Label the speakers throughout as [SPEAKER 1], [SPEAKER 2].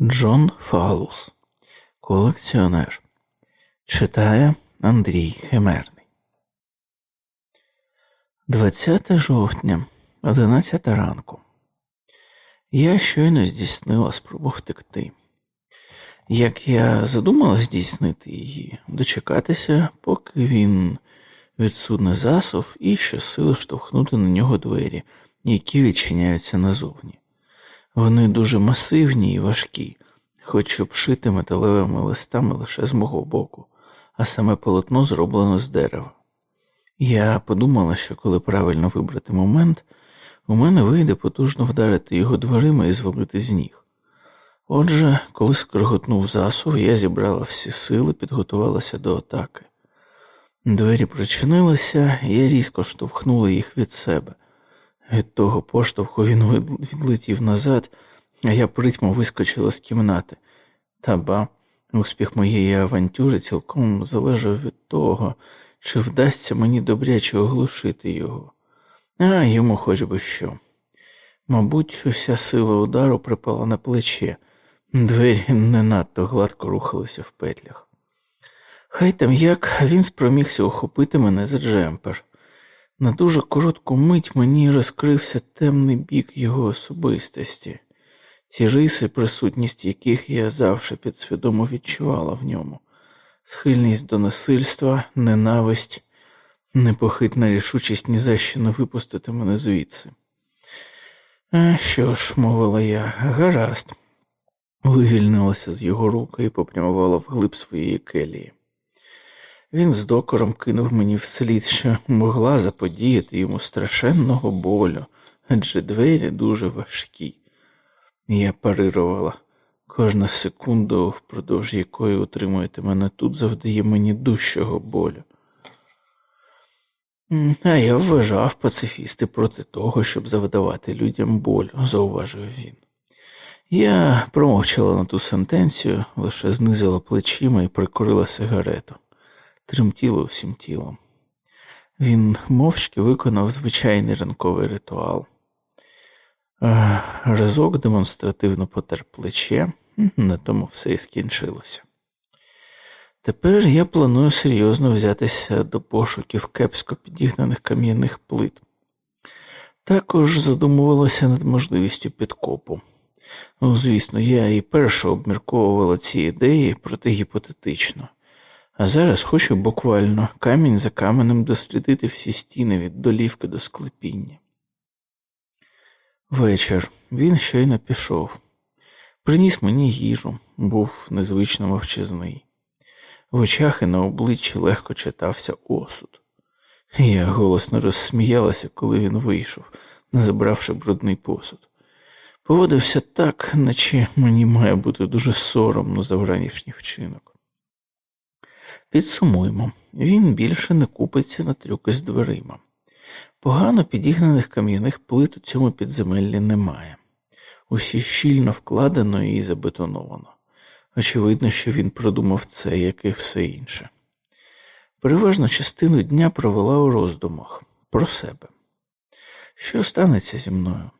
[SPEAKER 1] Джон Фаулз, колекціонер. Читає Андрій Химерний. 20 жовтня, 11 ранку. Я щойно здійснила спробу втекти. Як я задумала здійснити її, дочекатися, поки він відсуне засув і щосили штовхнути на нього двері, які відчиняються назовні. Вони дуже масивні і важкі, хоч обшити металевими листами лише з мого боку, а саме полотно зроблено з дерева. Я подумала, що коли правильно вибрати момент, у мене вийде потужно вдарити його дверима і звалити з ніг. Отже, коли скриготнув засув, я зібрала всі сили, підготувалася до атаки. Двері причинилися, і я різко штовхнула їх від себе. Від того поштовху він відлетів назад, а я притьмо вискочила з кімнати. Та ба, успіх моєї авантюри цілком залежав від того, чи вдасться мені добряче оглушити його, а йому хоч би що. Мабуть, уся сила удару припала на плече, двері не надто гладко рухалися в петлях. Хай там як він спромігся охопити мене за джемпер. На дуже коротку мить мені розкрився темний бік його особистості, ці риси, присутність яких я завжди підсвідомо відчувала в ньому, схильність до насильства, ненависть, непохитна рішучість ні за що не випустити мене звідси. А що ж, мовила я, гаразд, вивільнилася з його руки і попрямувала вглиб своєї келії. Він з докором кинув мені вслід, що могла заподіяти йому страшенного болю, адже двері дуже важкі. Я парирувала. Кожна секунда, впродовж якої утримуєте мене тут, завдає мені дужчого болю. А я вважав пацифісти проти того, щоб завдавати людям болю, зауважив він. Я промовчала на ту сентенцію, лише знизила плечима і прикурила сигарету тремтіло всім тілом. Він мовчки виконав звичайний ранковий ритуал. Разок демонстративно потер плече, на тому все і скінчилося. Тепер я планую серйозно взятися до пошуків кепсько підігнаних кам'яних плит. Також задумувалася над можливістю підкопу. Ну, звісно, я і перше обмірковувала ці ідеї, проте гіпотетично. А зараз хочу буквально камінь за каменем дослідити всі стіни від долівки до склепіння. Вечір він щойно пішов, приніс мені їжу, був незвично мовчазний. В очах і на обличчі легко читався осуд. Я голосно розсміялася, коли він вийшов, не забравши брудний посуд. Поводився так, наче мені має бути дуже соромно за вранішній вчинок. Підсумуємо, він більше не купиться на трюки з дверима. Погано підігнаних кам'яних плит у цьому підземеллі немає. Усі щільно вкладено і забетоновано. Очевидно, що він продумав це, як і все інше. Переважну частину дня провела у роздумах про себе. Що станеться зі мною?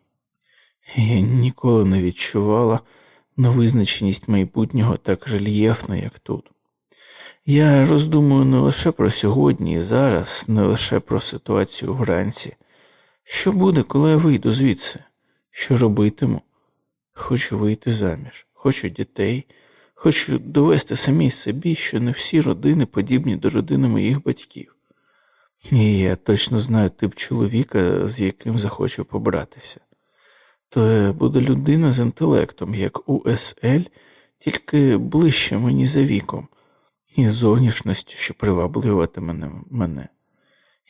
[SPEAKER 1] Я ніколи не відчувала невизначеність майбутнього так рельєфно, як тут. Я роздумую не лише про сьогодні і зараз, не лише про ситуацію вранці. Що буде, коли я вийду звідси? Що робитиму? Хочу вийти заміж, хочу дітей, хочу довести самій собі, що не всі родини подібні до родини моїх батьків. І я точно знаю тип чоловіка, з яким захочу побратися. То буде людина з інтелектом, як УСЛ, тільки ближче мені за віком і зовнішністю, що приваблюватиме мене,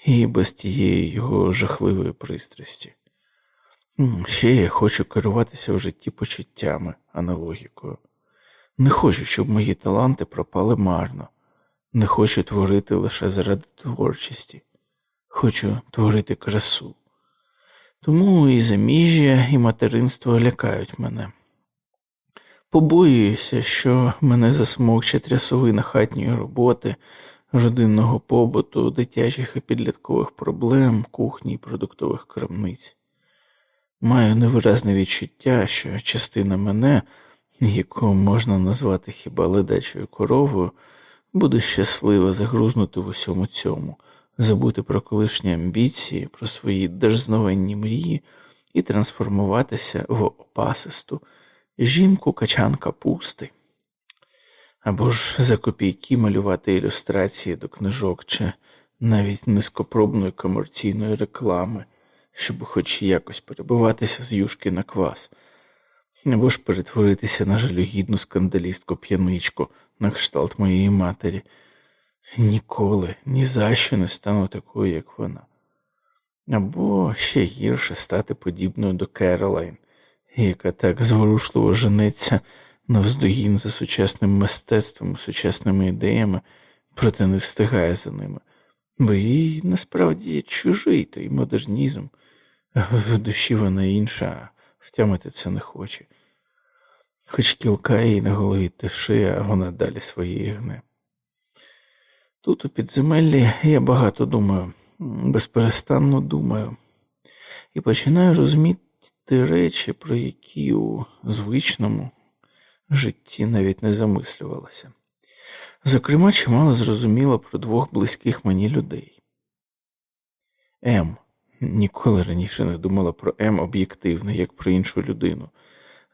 [SPEAKER 1] і без тієї його жахливої пристрасті. Ще я хочу керуватися в житті почуттями, а не логікою. Не хочу, щоб мої таланти пропали марно, не хочу творити лише заради творчості, хочу творити красу. Тому і заміжжя, і материнство лякають мене. Побоююся, що мене засмокче трясовина хатньої роботи, родинного побуту, дитячих і підліткових проблем, кухні і продуктових крамниць. Маю невиразне відчуття, що частина мене, яку можна назвати хіба ледачою коровою, буде щасливо загрузнути в усьому цьому, забути про колишні амбіції, про свої держзновенні мрії і трансформуватися в опасисту жінку качан капусти. Або ж за копійки малювати ілюстрації до книжок чи навіть низькопробної комерційної реклами, щоб хоч якось перебуватися з юшки на квас, або ж перетворитися на жалюгідну скандалістку п'яничку на кшталт моєї матері. Ніколи, ні за що не стану такою, як вона. Або ще гірше стати подібною до Керолайн, яка так зворушливо женеться навздогін за сучасним мистецтвом, сучасними ідеями, проте не встигає за ними, бо їй насправді чужий той модернізм, в душі вона інша, а втямити це не хоче. Хоч кілка їй на голові тиши, а вона далі свої гне. Тут, у підземеллі, я багато думаю, безперестанно думаю, і починаю розуміти речі, про які у звичному житті навіть не замислювалася. Зокрема, чимало зрозуміла про двох близьких мені людей. М. Ніколи раніше не думала про М об'єктивно, як про іншу людину,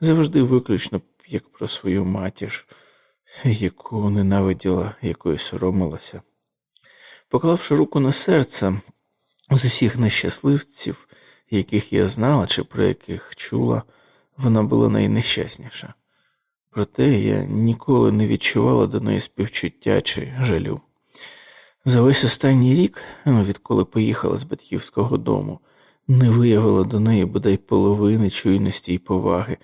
[SPEAKER 1] завжди виключно як про свою матір, яку ненавиділа, якою соромилася. Поклавши руку на серце з усіх нещасливців, яких я знала чи про яких чула, вона була найнещасніша. Проте я ніколи не відчувала до неї співчуття чи жалю. За весь останній рік, відколи поїхала з батьківського дому, не виявила до неї бодай половини чуйності і поваги,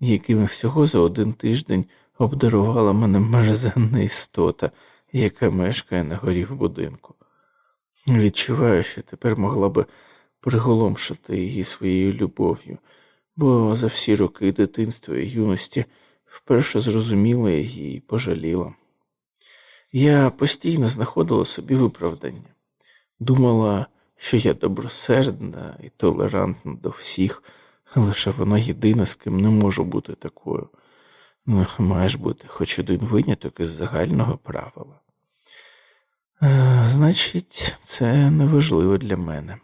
[SPEAKER 1] якими всього за один тиждень обдарувала мене мерзенна істота, яка мешкає на горі в будинку. Відчуваю, що тепер могла би приголомшити її своєю любов'ю, бо за всі роки дитинства і юності вперше зрозуміла її і пожаліла. Я постійно знаходила собі виправдання, думала, що я добросердна і толерантна до всіх, лише вона єдина, з ким не можу бути такою. Ну, маєш бути хоч один виняток із загального правила. Е, значить, це неважливо для мене.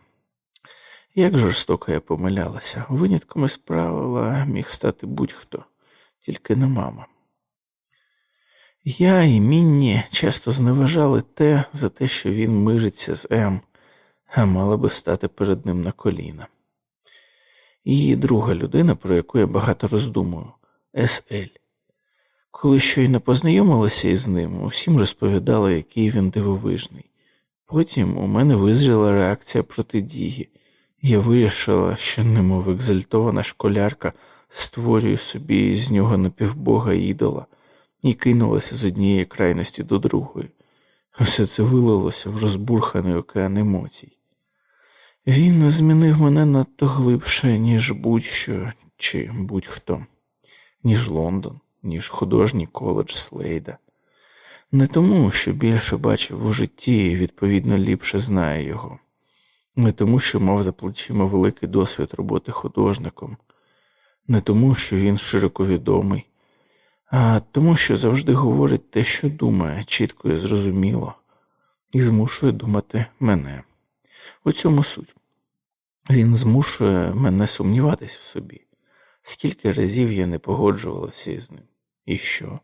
[SPEAKER 1] Як жорстоко я помилялася, винятком із правила міг стати будь-хто тільки не мама. Я і Мінні часто зневажали те за те, що він мижиться з М, а мала би стати перед ним на коліна. І друга людина, про яку я багато роздумую, С.Л. Коли щойно познайомилася із ним, усім розповідала, який він дивовижний. Потім у мене визріла реакція протидії. Я вирішила, що немов екзальтована школярка створюю собі з нього напівбога ідола і кинулася з однієї крайності до другої. Все це вилилося в розбурханий океан емоцій. Він змінив мене надто глибше, ніж будь-що чи будь-хто, ніж Лондон, ніж художній коледж Слейда. Не тому, що більше бачив у житті і, відповідно, ліпше знає його, не тому, що мав за плечима великий досвід роботи художником, не тому, що він широко відомий, а тому, що завжди говорить те, що думає, чітко і зрозуміло, і змушує думати мене. У цьому суть. Він змушує мене сумніватись в собі. Скільки разів я не погоджувалася із ним. І що?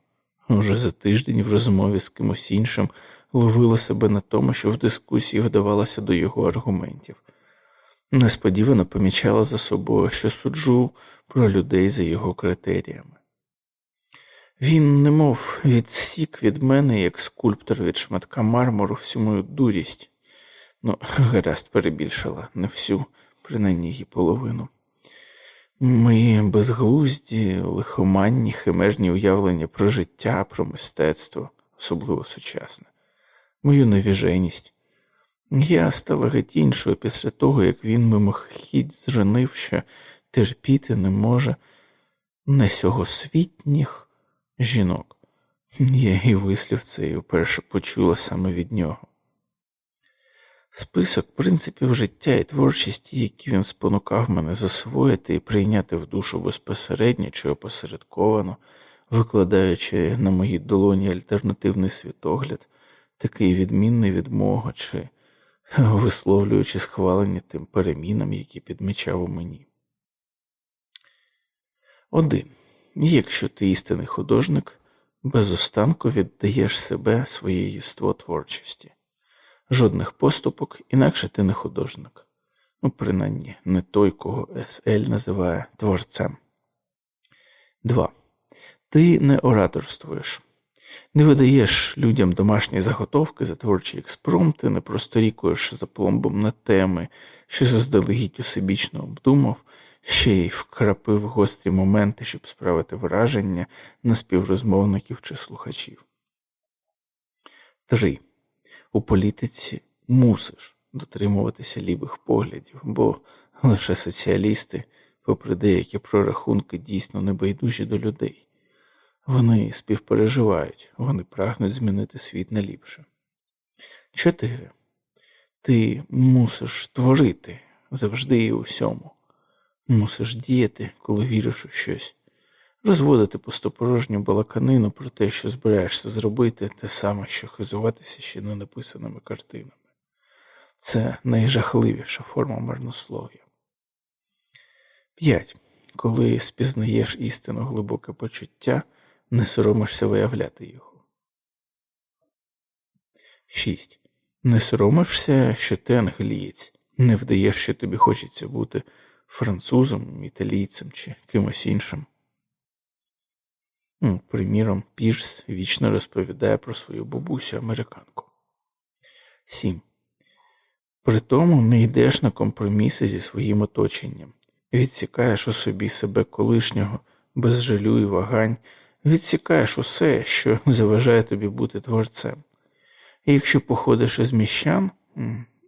[SPEAKER 1] Уже за тиждень в розмові з кимось іншим ловила себе на тому, що в дискусії вдавалася до його аргументів. Несподівано помічала за собою, що суджу про людей за його критеріями. Він, немов відсік від мене, як скульптор від шматка мармуру, всю мою дурість, ну, гаразд перебільшила не всю, принаймні її половину. Мої безглузді, лихоманні, химерні уявлення про життя, про мистецтво, особливо сучасне, мою невіженість. Я стала геть іншою після того, як він мимохідь зженив, що терпіти не може несьогосвітніх жінок. Я і вислів цей вперше почула саме від нього. Список принципів життя і творчості, які він спонукав мене засвоїти і прийняти в душу безпосередньо чи опосередковано, викладаючи на моїй долоні альтернативний світогляд, такий відмінний від мого, чи висловлюючи схвалення тим перемінам, які підмічав у мені. Один. Якщо ти істинний художник, без останку віддаєш себе своє єство творчості, жодних поступок, інакше ти не художник, ну, принаймні не той, кого СЛ називає творцем. 2. Ти не ораторствуєш, не видаєш людям домашні заготовки за творчі експромти, не просторікуєш за пломбом на теми, що заздалегідь усебічно обдумав, ще й вкрапив гострі моменти, щоб справити враження на співрозмовників чи слухачів. 3. У політиці мусиш дотримуватися лівих поглядів, бо лише соціалісти, попри деякі прорахунки, дійсно небайдужі до людей. Вони співпереживають, вони прагнуть змінити світ на ліпше. 4. Ти мусиш творити завжди і усьому. Мусиш діяти, коли віриш у щось, розводити пустопорожню балаканину про те, що збираєшся зробити, те саме, що хизуватися ще не написаними картинами. Це найжахливіша форма марнослов'я. 5. Коли спізнаєш істинно глибоке почуття, не соромишся виявляти його. 6. Не соромишся, що ти англієць, не вдаєш, що тобі хочеться бути французом, італійцем чи кимось іншим. Приміром, Пірс вічно розповідає про свою бабусю американку. 7. При тому не йдеш на компроміси зі своїм оточенням, відсікаєш у собі себе колишнього, без жалю і вагань, відсікаєш усе, що заважає тобі бути творцем. І якщо походиш із міщан,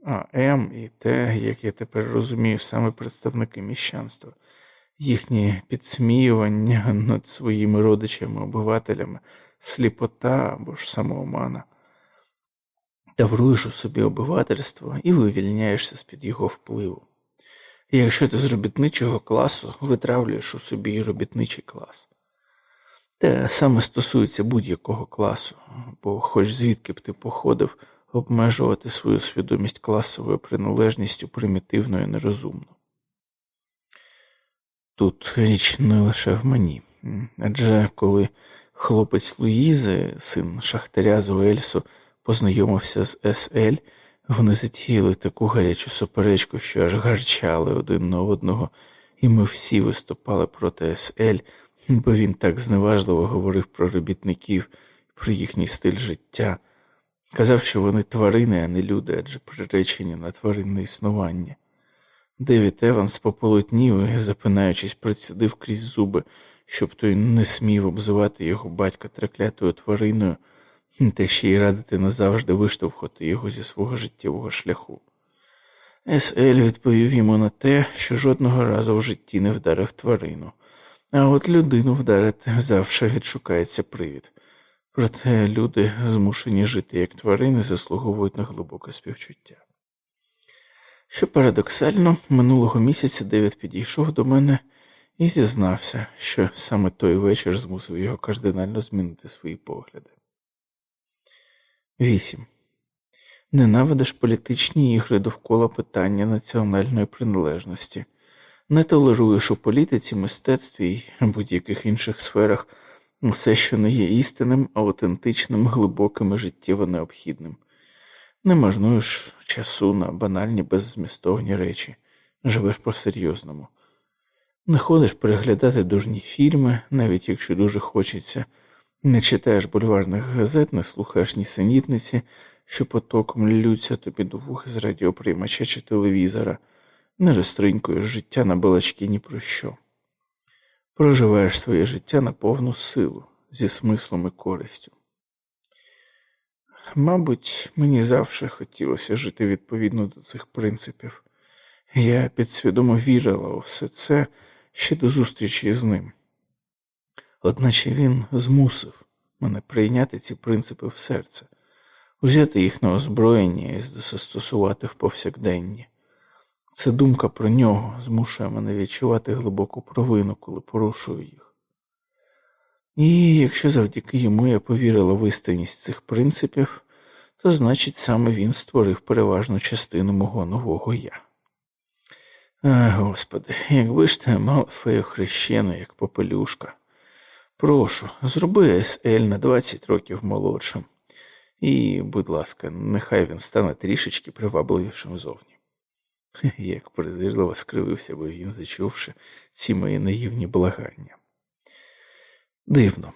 [SPEAKER 1] а М і Т, як я тепер розумію, саме представники міщанства, їхні підсміювання над своїми родичами-обивателями, сліпота або ж самоомана, тавруєш у собі обивательство і вивільняєшся з-під його впливу. І якщо ти з робітничого класу витравлюєш у собі робітничий клас. Те саме стосується будь-якого класу, бо, хоч звідки б ти походив, обмежувати свою свідомість класовою приналежністю примітивно і нерозумно. Тут річ не лише в мені, адже коли хлопець Луїзи, син Шахтаря з Уельсу, познайомився з СЛ, вони затіяли таку гарячу суперечку, що аж гарчали один на одного, і ми всі виступали проти СЛ, бо він так зневажливо говорив про робітників, про їхній стиль життя. Казав, що вони тварини, а не люди, адже приречені на тваринне існування. Девід Еванс пополотнів і, запинаючись, процідив крізь зуби, щоб той не смів обзивати його батька треклятою твариною, та ще й радити назавжди виштовхати його зі свого життєвого шляху. С.Л. відповів йому на те, що жодного разу в житті не вдарив тварину, а от людину вдарити завжди відшукається привід. Проте люди, змушені жити як тварини, заслуговують на глибоке співчуття. Що парадоксально, минулого місяця Девід підійшов до мене і зізнався, що саме той вечір змусив його кардинально змінити свої погляди. 8. Ненавидиш політичні ігри довкола питання національної приналежності, не толеруєш у політиці, мистецтві й будь-яких інших сферах все, що не є істинним, аутентичним, глибоким і життєво необхідним. Не марнуєш часу на банальні беззмістовні речі, живеш по серйозному. Не ходиш переглядати дужні фільми, навіть якщо дуже хочеться, не читаєш бульварних газет, не слухаєш нісенітниці, що потоком ллються тобі до вух з радіоприймача чи телевізора, не розтринькуєш життя на балачки ні про що проживаєш своє життя на повну силу зі смислом і користю. Мабуть, мені завжди хотілося жити відповідно до цих принципів, я підсвідомо вірила у все це ще до зустрічі з ним. Одначе він змусив мене прийняти ці принципи в серце, узяти їх на озброєння і застосувати в повсякденні. Це думка про нього змушує мене відчувати глибоку провину, коли порушую їх. І якщо завдяки йому я повірила в істинність цих принципів, то значить саме він створив переважну частину мого нового я. А, Господи, якби ж ти мав фею хрещену, як попелюшка. Прошу, зроби СЛ на 20 років молодшим. І, будь ласка, нехай він стане трішечки привабливішим зовні. Як презирливо скривився би він, зачувши ці мої наївні благання. Дивно,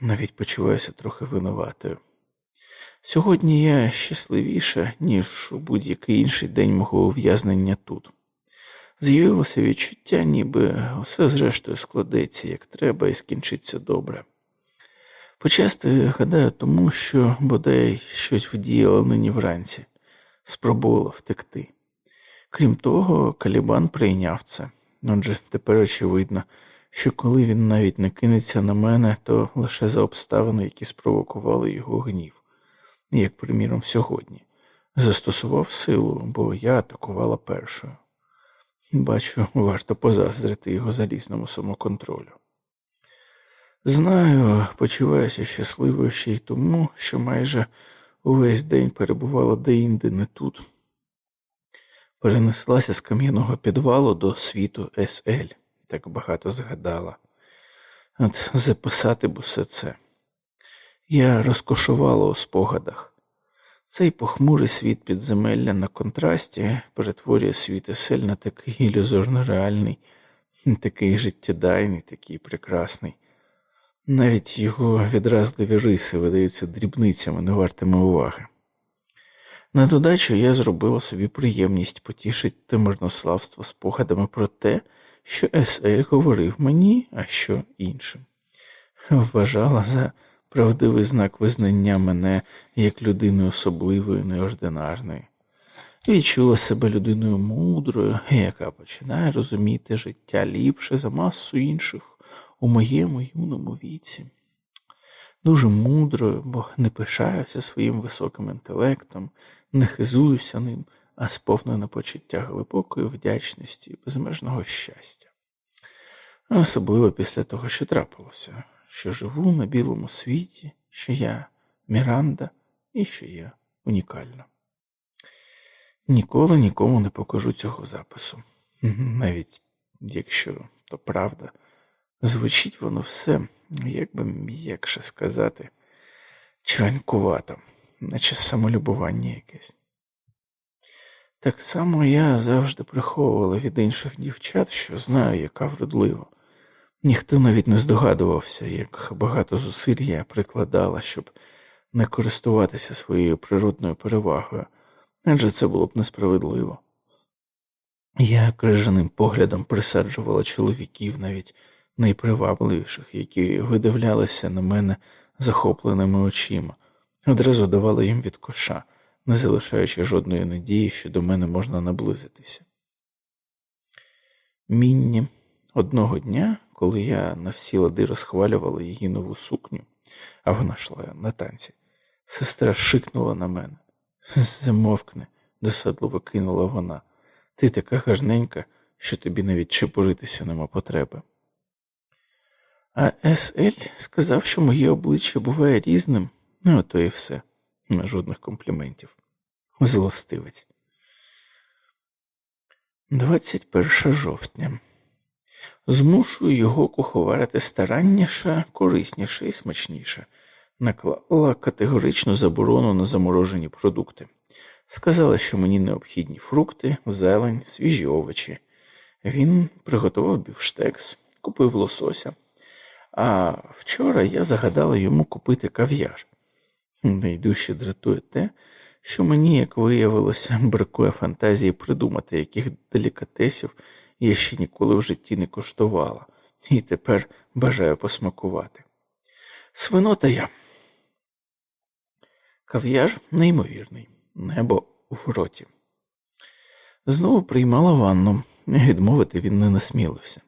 [SPEAKER 1] навіть почуваюся трохи винуватою. Сьогодні я щасливіша, ніж у будь-який інший день мого ув'язнення тут. З'явилося відчуття, ніби все зрештою складеться як треба і скінчиться добре. Почасти гадаю тому, що бодай щось вдіяло нині вранці, спробувала втекти. Крім того, Калібан прийняв це, отже тепер очевидно, що коли він навіть не кинеться на мене, то лише за обставини, які спровокували його гнів, як, приміром, сьогодні, застосував силу, бо я атакувала першою. Бачу, варто позаздрити його залізному самоконтролю. Знаю, почуваюся щасливою ще й тому, що майже увесь день перебувала деінде не тут. Перенеслася з кам'яного підвалу до світу СЛ, так багато згадала. От записати б усе це. Я розкошувала у спогадах. Цей похмурий світ підземелля на контрасті перетворює світ сель на такий ілюзорно реальний, такий життєдайний, такий прекрасний. Навіть його відразливі риси видаються дрібницями, не вартими уваги. На додачу я зробила собі приємність потішити марнославство спогадами про те, що С.Л. говорив мені, а що іншим. Вважала за правдивий знак визнання мене як людини особливої, неординарної, відчула себе людиною мудрою, яка починає розуміти життя ліпше за масу інших у моєму юному віці. Дуже мудрою, бо не пишаюся своїм високим інтелектом, не хизуюся ним, а сповнена почуття глибокої вдячності і безмежного щастя. Особливо після того, що трапилося що живу на білому світі, що я Міранда і що я унікальна. Ніколи нікому не покажу цього запису, навіть якщо то правда, звучить воно все, як би м'якше сказати, чванькувато, наче самолюбування якесь. Так само я завжди приховувала від інших дівчат, що знаю, яка вродлива. Ніхто навіть не здогадувався, як багато зусиль я прикладала, щоб не користуватися своєю природною перевагою, адже це було б несправедливо. Я крижаним поглядом присаджувала чоловіків, навіть найпривабливіших, які видивлялися на мене захопленими очима, одразу давала їм від коша, не залишаючи жодної надії, що до мене можна наблизитися. Мінні одного дня коли я на всі лади розхвалювала її нову сукню, а вона йшла на танці. Сестра шикнула на мене. Замовкне, досадливо кинула вона. Ти така гарненька, що тобі навіть чепуритися нема потреби. А С.Л. сказав, що моє обличчя буває різним, ну ото і все, жодних компліментів. Злостивець. 21 жовтня. Змушую його куховарити старанніше, корисніше і смачніше, наклала категоричну заборону на заморожені продукти. Сказала, що мені необхідні фрукти, зелень, свіжі овочі. Він приготував бівштекс, купив лосося. А вчора я загадала йому купити кав'яр. Найдужче дратує те, що мені, як виявилося, бракує фантазії придумати, яких делікатесів я ще ніколи в житті не коштувала, і тепер бажаю посмакувати. Свинота я. Кав'яр неймовірний, небо у роті. Знову приймала ванну, відмовити він не насмілився.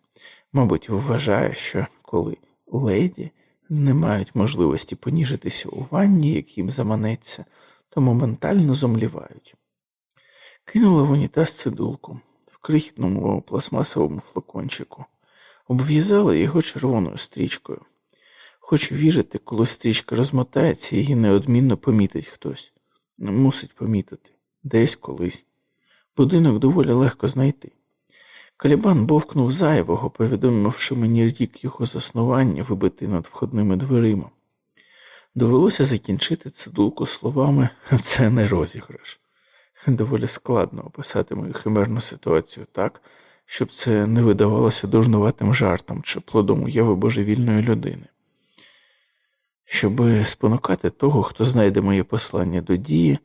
[SPEAKER 1] Мабуть, вважає, що коли леді не мають можливості поніжитися у ванні, як їм заманеться, то моментально зомлівають. Кинула в унітаз цидулку, в крихітному пластмасовому флакончику, обв'язала його червоною стрічкою. Хочу вірити, коли стрічка розмотається, її неодмінно помітить хтось. Мусить помітити десь колись. Будинок доволі легко знайти. Калібан бовкнув зайвого, повідомивши мені рік його заснування, вибитий над входними дверима. Довелося закінчити цидулку словами це не розіграш. Доволі складно описати мою химерну ситуацію так, щоб це не видавалося дурнуватим жартом чи плодом уяви божевільної людини. Щоби спонукати того, хто знайде моє послання до дії,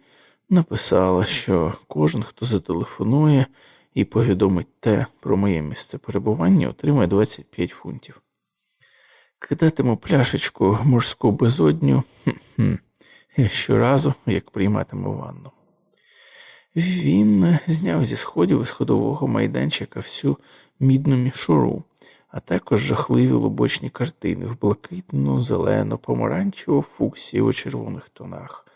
[SPEAKER 1] написала, що кожен, хто зателефонує і повідомить те про моє місце перебування, отримає 25 фунтів. Кидатиму пляшечку морську безодню щоразу, як прийматиму ванну. Він зняв зі сходів із ходового майданчика всю мідну мішуру, а також жахливі лобочні картини в блакитно, зелено, помаранчево, фуксії червоних тонах,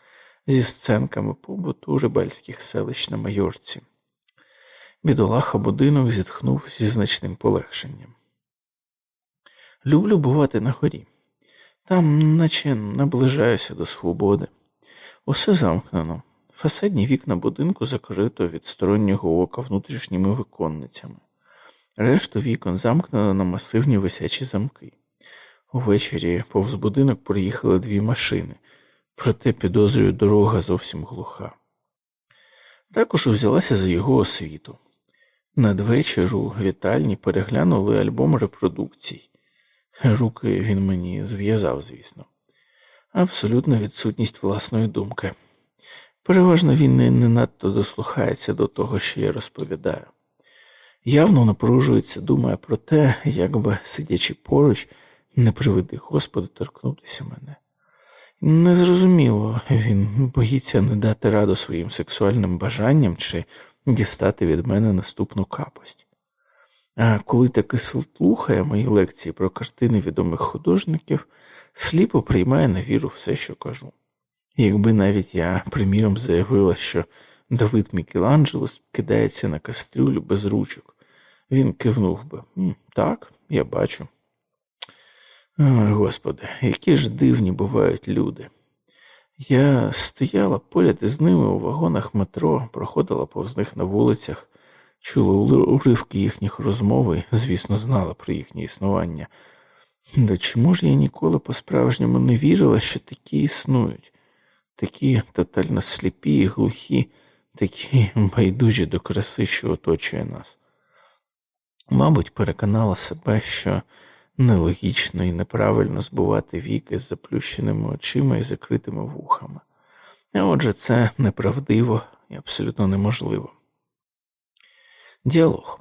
[SPEAKER 1] зі сценками побуту рибальських селищ на майорці. Бідолаха будинок зітхнув зі значним полегшенням. Люблю бувати на горі. Там, наче наближаюся до свободи. Усе замкнено. Фасадні вікна будинку закрито від стороннього ока внутрішніми виконницями. Решту вікон замкнено на масивні висячі замки. Увечері повз будинок приїхали дві машини, проте підозрюю, дорога зовсім глуха. Також взялася за його освіту. Надвечір у вітальні переглянули альбом репродукцій. Руки він мені зв'язав, звісно, абсолютна відсутність власної думки. Переважно він не, не надто дослухається до того, що я розповідаю. Явно напружується, думає про те, як би, сидячи поруч, не приведи Господи торкнутися мене. Незрозуміло, він боїться не дати раду своїм сексуальним бажанням чи дістати від мене наступну капость. А коли таки слухає мої лекції про картини відомих художників, сліпо приймає на віру все, що кажу. Якби навіть я, приміром, заявила, що Давид Мікеланджело кидається на кастрюлю без ручок, він кивнув би так, я бачу. О, Господи, які ж дивні бувають люди. Я стояла поряд із ними у вагонах метро, проходила повз них на вулицях, чула уривки їхніх розмови, звісно, знала про їхнє існування. Да чому ж я ніколи по-справжньому не вірила, що такі існують, такі тотально сліпі і глухі, такі байдужі до краси, що оточує нас. Мабуть, переконала себе, що нелогічно і неправильно збувати віки з заплющеними очима і закритими вухами. А отже, це неправдиво і абсолютно неможливо. Діалог.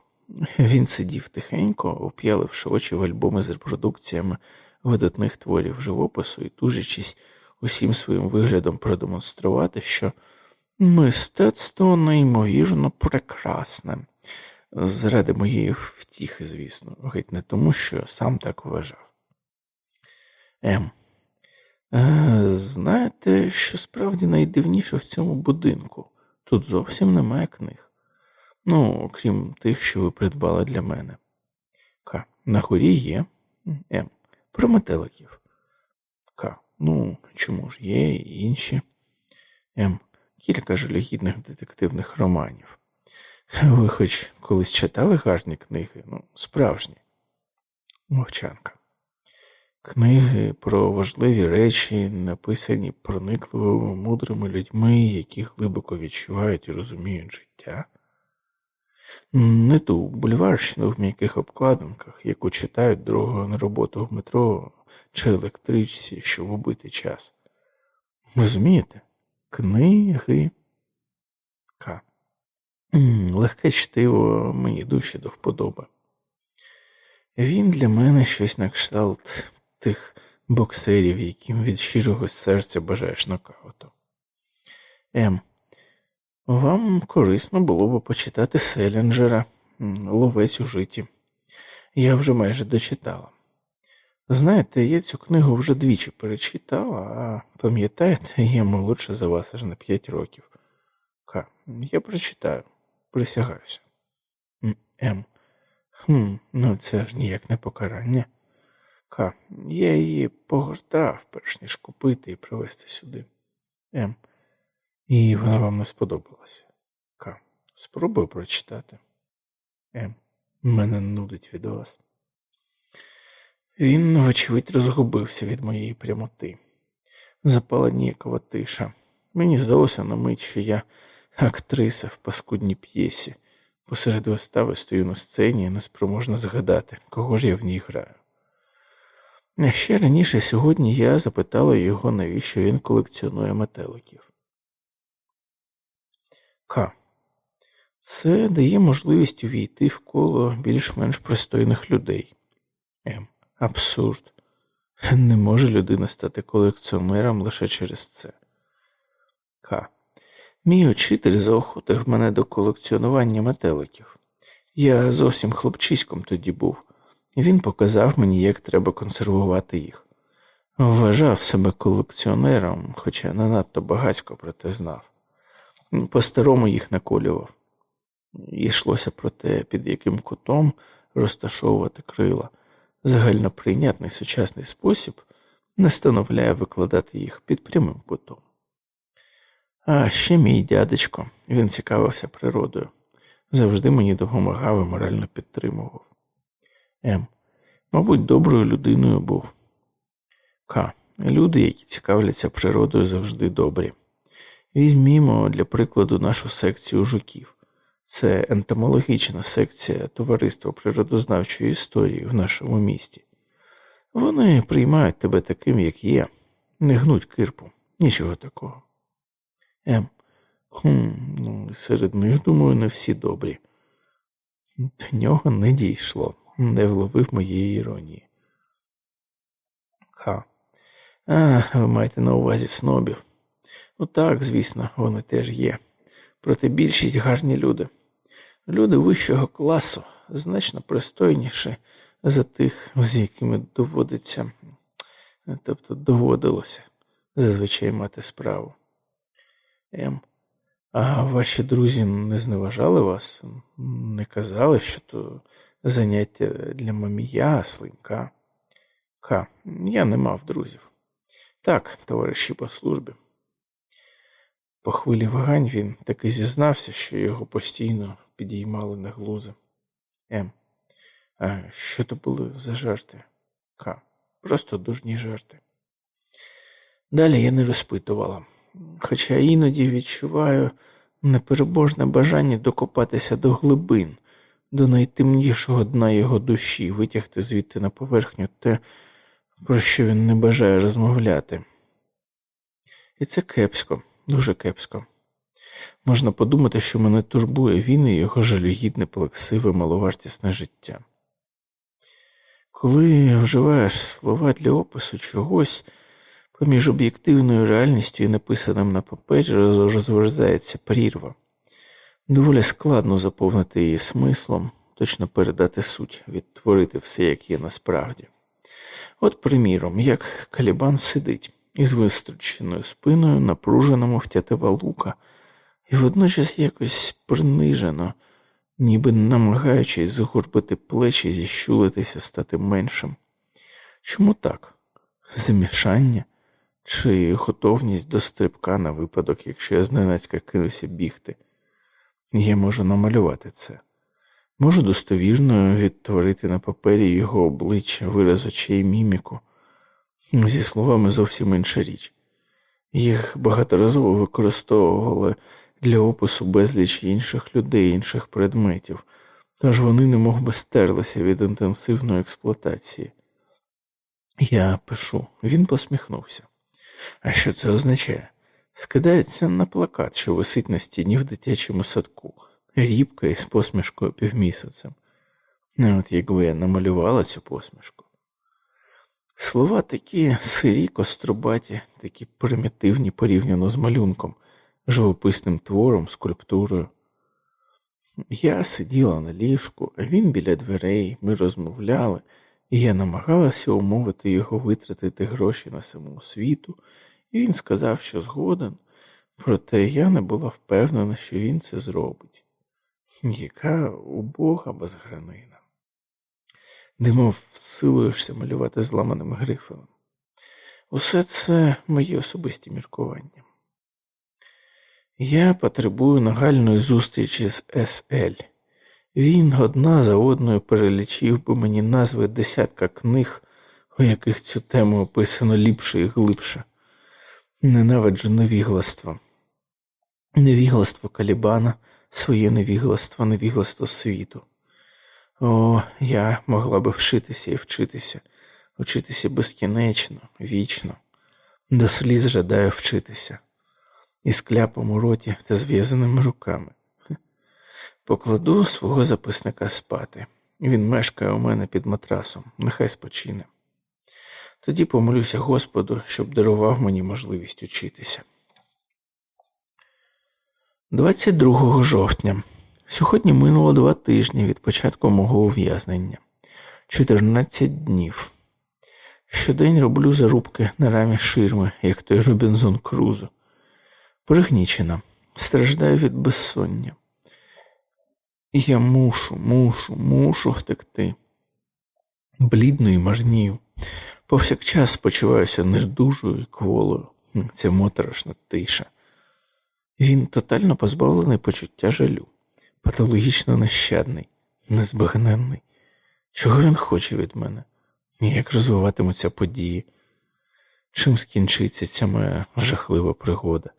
[SPEAKER 1] Він сидів тихенько, оп'яливши очі в альбоми з репродукціями видатних творів живопису і тужачись усім своїм виглядом продемонструвати, що мистецтво неймовірно прекрасне, заради моєї втіхи, звісно, геть не тому, що сам так вважав. М. Е, знаєте, що справді найдивніше в цьому будинку? Тут зовсім немає книг. Ну, окрім тих, що ви придбали для мене. К. На горі є. М. Про метеликів. К. Ну, чому ж є і інші? М. Кілька жалюгідних детективних романів. Ви хоч колись читали гарні книги, ну, справжні? Мовчанка. Книги про важливі речі, написані проникливими мудрими людьми, які глибоко відчувають і розуміють життя. Не ту бульварщину в м'яких обкладинках, яку читають дорогою на роботу в метро чи електричці, щоб убити час. Розумієте? Книги. К. Легке чтиво мені душі до вподоби. Він для мене щось на кшталт тих боксерів, яким від щирого серця бажаєш нокауту. М. Вам корисно було б почитати Селінджера, ловець у житті. Я вже майже дочитала. Знаєте, я цю книгу вже двічі перечитала, а пам'ятаєте, я молодша за вас аж на п'ять років. К. Я прочитаю, присягаюся. М. Хм, ну це ж ніяк не покарання. К. Я її погортав, перш ніж купити і привезти сюди. М. І вона вам не сподобалася. К. Спробую прочитати. М. Мене нудить від вас. Він, вочевидь, розгубився від моєї прямоти. Запала ніякова тиша. Мені здалося на мить, що я актриса в паскудній п'єсі. Посеред вистави стою на сцені і неспроможна згадати, кого ж я в ній граю. Ще раніше сьогодні я запитала його, навіщо він колекціонує метеликів. К. Це дає можливість увійти в коло більш-менш пристойних людей. М. Абсурд. Не може людина стати колекціонером лише через це. К. Мій учитель заохотив мене до колекціонування метеликів. Я зовсім хлопчиськом тоді був, він показав мені, як треба консервувати їх. Вважав себе колекціонером, хоча не надто багатько про те знав. По старому їх наколював. Йшлося про те, під яким кутом розташовувати крила. Загальноприйнятний сучасний спосіб настановляє викладати їх під прямим кутом. А ще мій дядечко, він цікавився природою, завжди мені допомагав і морально підтримував. М. Мабуть, доброю людиною був. К. Люди, які цікавляться природою, завжди добрі. Візьмімо для прикладу нашу секцію жуків. Це ентомологічна секція Товариства природознавчої історії в нашому місті. Вони приймають тебе таким, як є, не гнуть кирпу, нічого такого. М. Хм, ну, серед них, думаю, не всі добрі. До нього не дійшло, не вловив моєї іронії. Ха. А, ви маєте на увазі снобів. Ну так, звісно, вони теж є. Проте більшість гарні люди. Люди вищого класу значно пристойніші за тих, з якими доводиться, тобто доводилося зазвичай мати справу. М. А ваші друзі не зневажали вас, не казали, що то заняття для мамія, слинька. Ха, я не мав друзів. Так, товариші по службі. По хвилі вагань він таки зізнався, що його постійно підіймали на глузи. М. А що то були за жарти? К. Просто дужні жарти. Далі я не розпитувала хоча іноді відчуваю неперебожне бажання докопатися до глибин, до найтемнішого дна його душі, витягти звідти на поверхню те, про що він не бажає розмовляти. І це кепсько, дуже кепсько. Можна подумати, що мене турбує він і його жалюгідне, плаксиве, маловартісне життя. Коли вживаєш слова для опису чогось, Поміж об'єктивною реальністю і написаним на папері розверзається прірва. Доволі складно заповнити її смислом, точно передати суть, відтворити все, як є насправді. От, приміром, як Калібан сидить із вистроченою спиною, напруженому втятива лука, і водночас якось принижено, ніби намагаючись згорбити плечі, зіщулитися, стати меншим. Чому так? Замішання? Чи готовність до стрибка на випадок, якщо я зненацька кинуся бігти. Я можу намалювати це, можу достовірно відтворити на папері його обличчя, вираз очей міміку. Зі словами зовсім інша річ. Їх багаторазово використовували для опису безліч інших людей, інших предметів, тож вони не мов би стерлися від інтенсивної експлуатації. Я пишу, він посміхнувся. А що це означає? Скидається на плакат, що висить на стіні в дитячому садку, рібка із посмішкою півмісяцем. Не от якби я намалювала цю посмішку. Слова такі сирі, кострубаті, такі примітивні порівняно з малюнком, живописним твором, скульптурою. Я сиділа на ліжку, а він біля дверей, ми розмовляли я намагалася умовити його витратити гроші на саму світу, і він сказав, що згоден, проте я не була впевнена, що він це зробить. Яка убога безгранина. де силуєшся малювати зламаним грифелем. Усе це мої особисті міркування. Я потребую нагальної зустрічі з СЛ. Він одна за одною перелічив би мені назви десятка книг, у яких цю тему описано ліпше і глибше. Ненавиджу невігластво. Невігластво Калібана, своє невігластво, невігластво світу. О, я могла би вчитися і вчитися, вчитися безкінечно, вічно, до сліз жадаю вчитися, із кляпом у роті та зв'язаними руками. Покладу свого записника спати. Він мешкає у мене під матрасом, нехай спочине. Тоді помолюся Господу, щоб дарував мені можливість учитися. 22 жовтня. Сьогодні минуло два тижні від початку мого ув'язнення 14 днів. Щодень роблю зарубки на рамі ширми, як той Робінзон Крузо. Пригнічена, страждаю від безсоння. Я мушу, мушу, мушу втекти. Блідно і марнію. Повсякчас спочиваюся неждужою і кволою. Це моторошна тиша. Він тотально позбавлений почуття жалю, патологічно нещадний, незбагненний. Чого він хоче від мене? Як розвиватимуться події? Чим скінчиться ця моя жахлива пригода?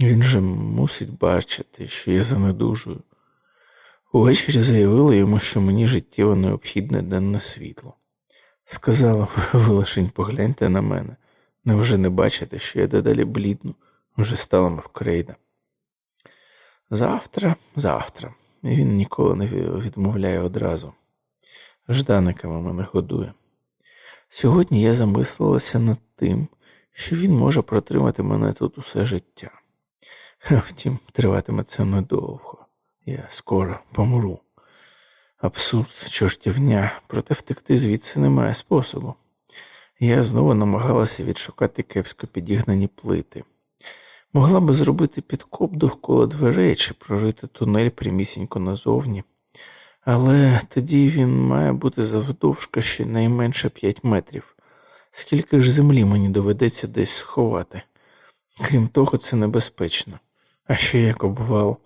[SPEAKER 1] Він же мусить бачити, що я занедужую. Увечері заявила йому, що мені життєво необхідне денне світло. Сказала, ви лишень погляньте на мене, невже не бачите, що я дедалі блідну, вже стала мовкрейда. Завтра, завтра, він ніколи не відмовляє одразу. Жданиками мене годує. Сьогодні я замислилася над тим, що він може протримати мене тут усе життя. Втім, триватиме це недовго. Я скоро помру. Абсурд, чортівня, проте втекти звідси немає способу. Я знову намагалася відшукати кепсько підігнані плити. Могла би зробити підкоп довкола дверей чи прорити тунель прямісінько назовні, але тоді він має бути завдовжка ще найменше п'ять метрів. Скільки ж землі мені доведеться десь сховати? Крім того, це небезпечно. А ще як обвал.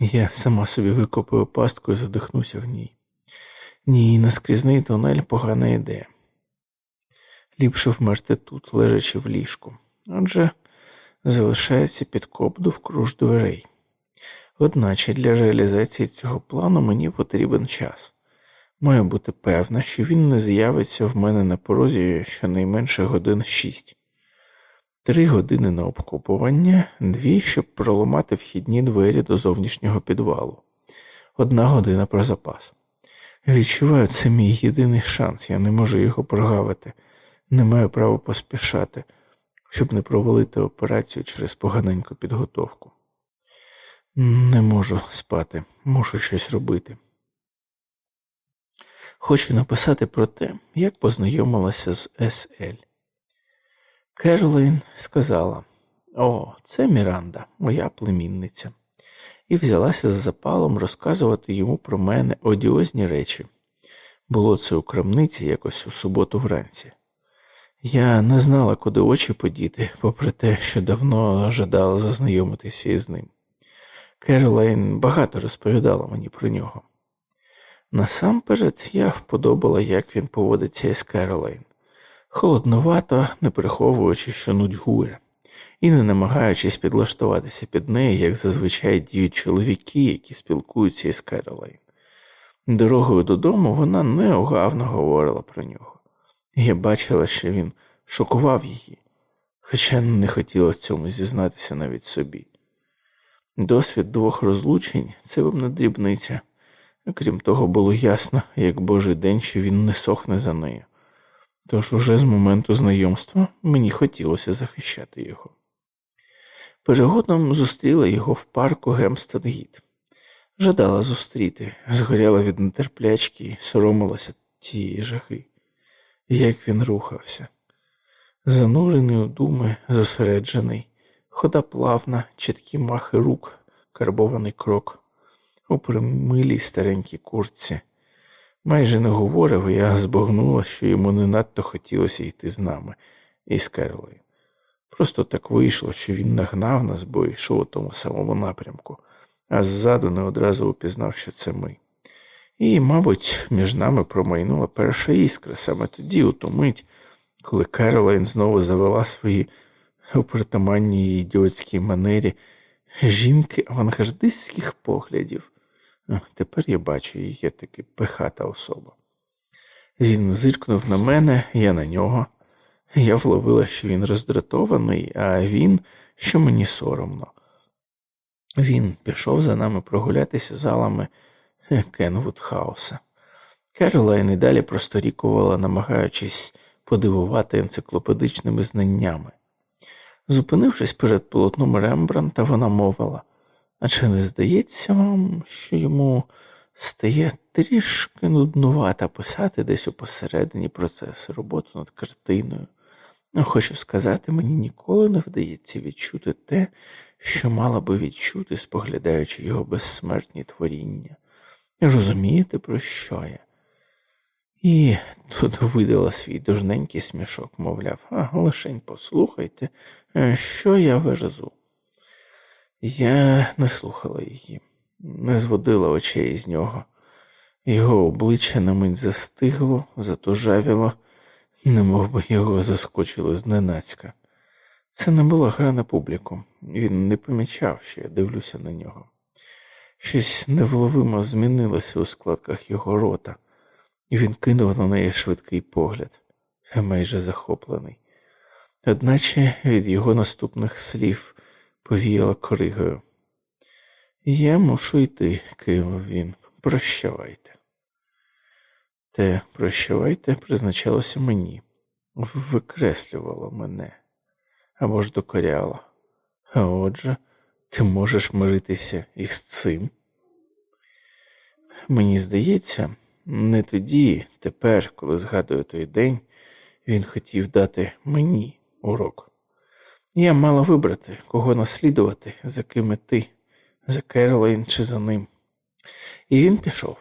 [SPEAKER 1] Я сама собі викопаю пастку і задихнуся в ній. Ні, наскрізний тунель погана ідея. Ліпше вмерти тут, лежачи в ліжку. Отже, залишається підкоп довкруж дверей. Одначе для реалізації цього плану мені потрібен час. Маю бути певна, що він не з'явиться в мене на порозі щонайменше годин шість. Три години на обкопування, дві, щоб проламати вхідні двері до зовнішнього підвалу, одна година про запас. Відчуваю, це мій єдиний шанс, я не можу його прогавити, не маю права поспішати, щоб не провалити операцію через поганеньку підготовку. Не можу спати, мушу щось робити. Хочу написати про те, як познайомилася з СЛ. Керолайн сказала О, це Міранда, моя племінниця, і взялася з запалом розказувати йому про мене одіозні речі. Було це у крамниці якось у суботу вранці. Я не знала, куди очі подіти, попри те, що давно жадала зазнайомитися із ним. Керолайн багато розповідала мені про нього. Насамперед я вподобала, як він поводиться із Керолайн холодновато, не приховуючи, що нудьгує, і не намагаючись підлаштуватися під неї, як зазвичай діють чоловіки, які спілкуються із Керолайн. Дорогою додому вона неогавно говорила про нього. Я бачила, що він шокував її, хоча не хотіла цьому зізнатися навіть собі. Досвід двох розлучень це вам не дрібниця. Крім того, було ясно, як божий день, що він не сохне за нею. Тож уже з моменту знайомства мені хотілося захищати його. Перегодом зустріла його в парку Гемстедгіт. Жадала зустріти, згоряла від нетерплячки соромилася тієї жахи, як він рухався. Занурений у думи, зосереджений, хода плавна, чіткі махи рук, карбований крок, у примилій старенькій куртці, Майже не говорив, і я збагнула, що йому не надто хотілося йти з нами із Керлою. Просто так вийшло, що він нагнав нас, бо йшов у тому самому напрямку, а ззаду не одразу упізнав, що це ми. І, мабуть, між нами промайнула перша іскра саме тоді, у ту мить, коли Керолайн знову завела свої опритаманні ідіотській манері жінки авангардистських поглядів. Тепер я бачу її таки пихата особа. Він зиркнув на мене, я на нього. Я вловила, що він роздратований, а він, що мені соромно. Він пішов за нами прогулятися залами Кенвудхауса. Керолайн і далі просторікувала, намагаючись подивувати енциклопедичними знаннями. Зупинившись перед полотном Рембранта, вона мовила а чи не здається вам, що йому стає трішки нуднувато писати десь у посередині процесу роботу над картиною? Ну, хочу сказати, мені ніколи не вдається відчути те, що мала би відчути, споглядаючи його безсмертні творіння. Розумієте, про що я? І тут видала свій дужненький смішок, мовляв, а лишень послухайте, що я виразу. Я не слухала її, не зводила очей з нього. Його обличчя на мить застигло, затужавіло, немов би його заскочило зненацька. Це не була гра на публіку, він не помічав, що я дивлюся на нього. Щось невловимо змінилося у складках його рота, і він кинув на неї швидкий погляд, майже захоплений. Одначе від його наступних слів повіяла кригою. Я мушу йти, кинув він. Прощавайте. Те прощавайте призначалося мені, викреслювало мене або ж докоряло. А отже, ти можеш миритися із цим. Мені здається, не тоді, тепер, коли згадую той день, він хотів дати мені урок. Я мала вибрати, кого наслідувати, за ким іти, за Керолайн чи за ним. І він пішов.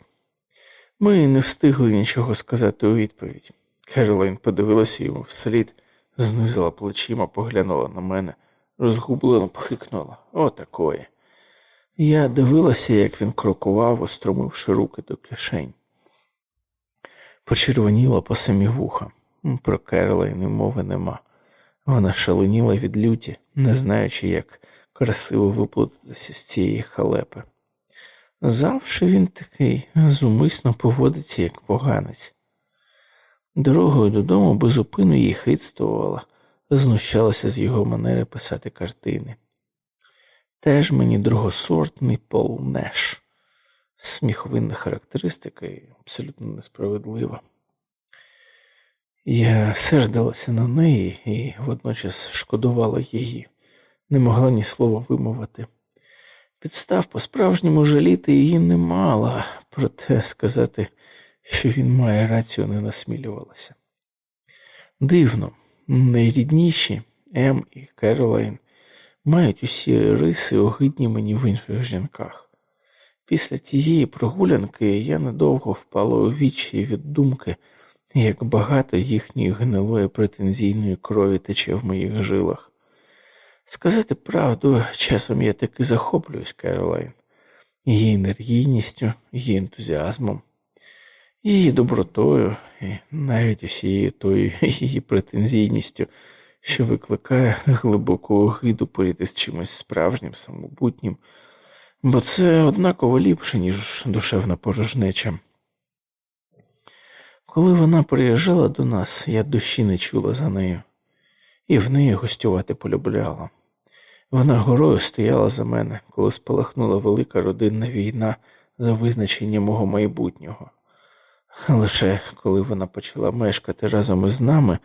[SPEAKER 1] Ми не встигли нічого сказати у відповідь. Керолайн подивилася йому вслід, знизила плечима, поглянула на мене, розгублено похикнула. Отакої. Я дивилася, як він крокував, остромивши руки до кишень. Почервоніла по самі вуха. Про Керолайн і мови нема. Вона шаленіла від люті, не знаючи, як красиво виплутатися з цієї халепи. Завше він такий зумисно поводиться, як поганець. Дорогою додому безупину її хитствувала, знущалася з його манери писати картини. Теж мені другосортний Пол Неш. сміховинна характеристика і абсолютно несправедлива. Я сердилася на неї і водночас шкодувала її, не могла ні слова вимовити. Підстав по-справжньому жаліти її не мала, проте сказати, що він має рацію, не насмілювалася. Дивно, найрідніші Ем і Керолайн мають усі риси огидні мені в інших жінках. Після тієї прогулянки я недовго впала у вічі від думки як багато їхньої гнилої претензійної крові тече в моїх жилах. Сказати правду, часом я таки захоплююсь Керолайн, її енергійністю, її ентузіазмом, її добротою і навіть усією тою її претензійністю, що викликає глибоку огиду поряд із чимось справжнім, самобутнім, бо це однаково ліпше, ніж душевна порожнеча. Коли вона приїжджала до нас, я душі не чула за нею, і в неї гостювати полюбляла. Вона горою стояла за мене, коли спалахнула велика родинна війна за визначення мого майбутнього. Лише коли вона почала мешкати разом із нами,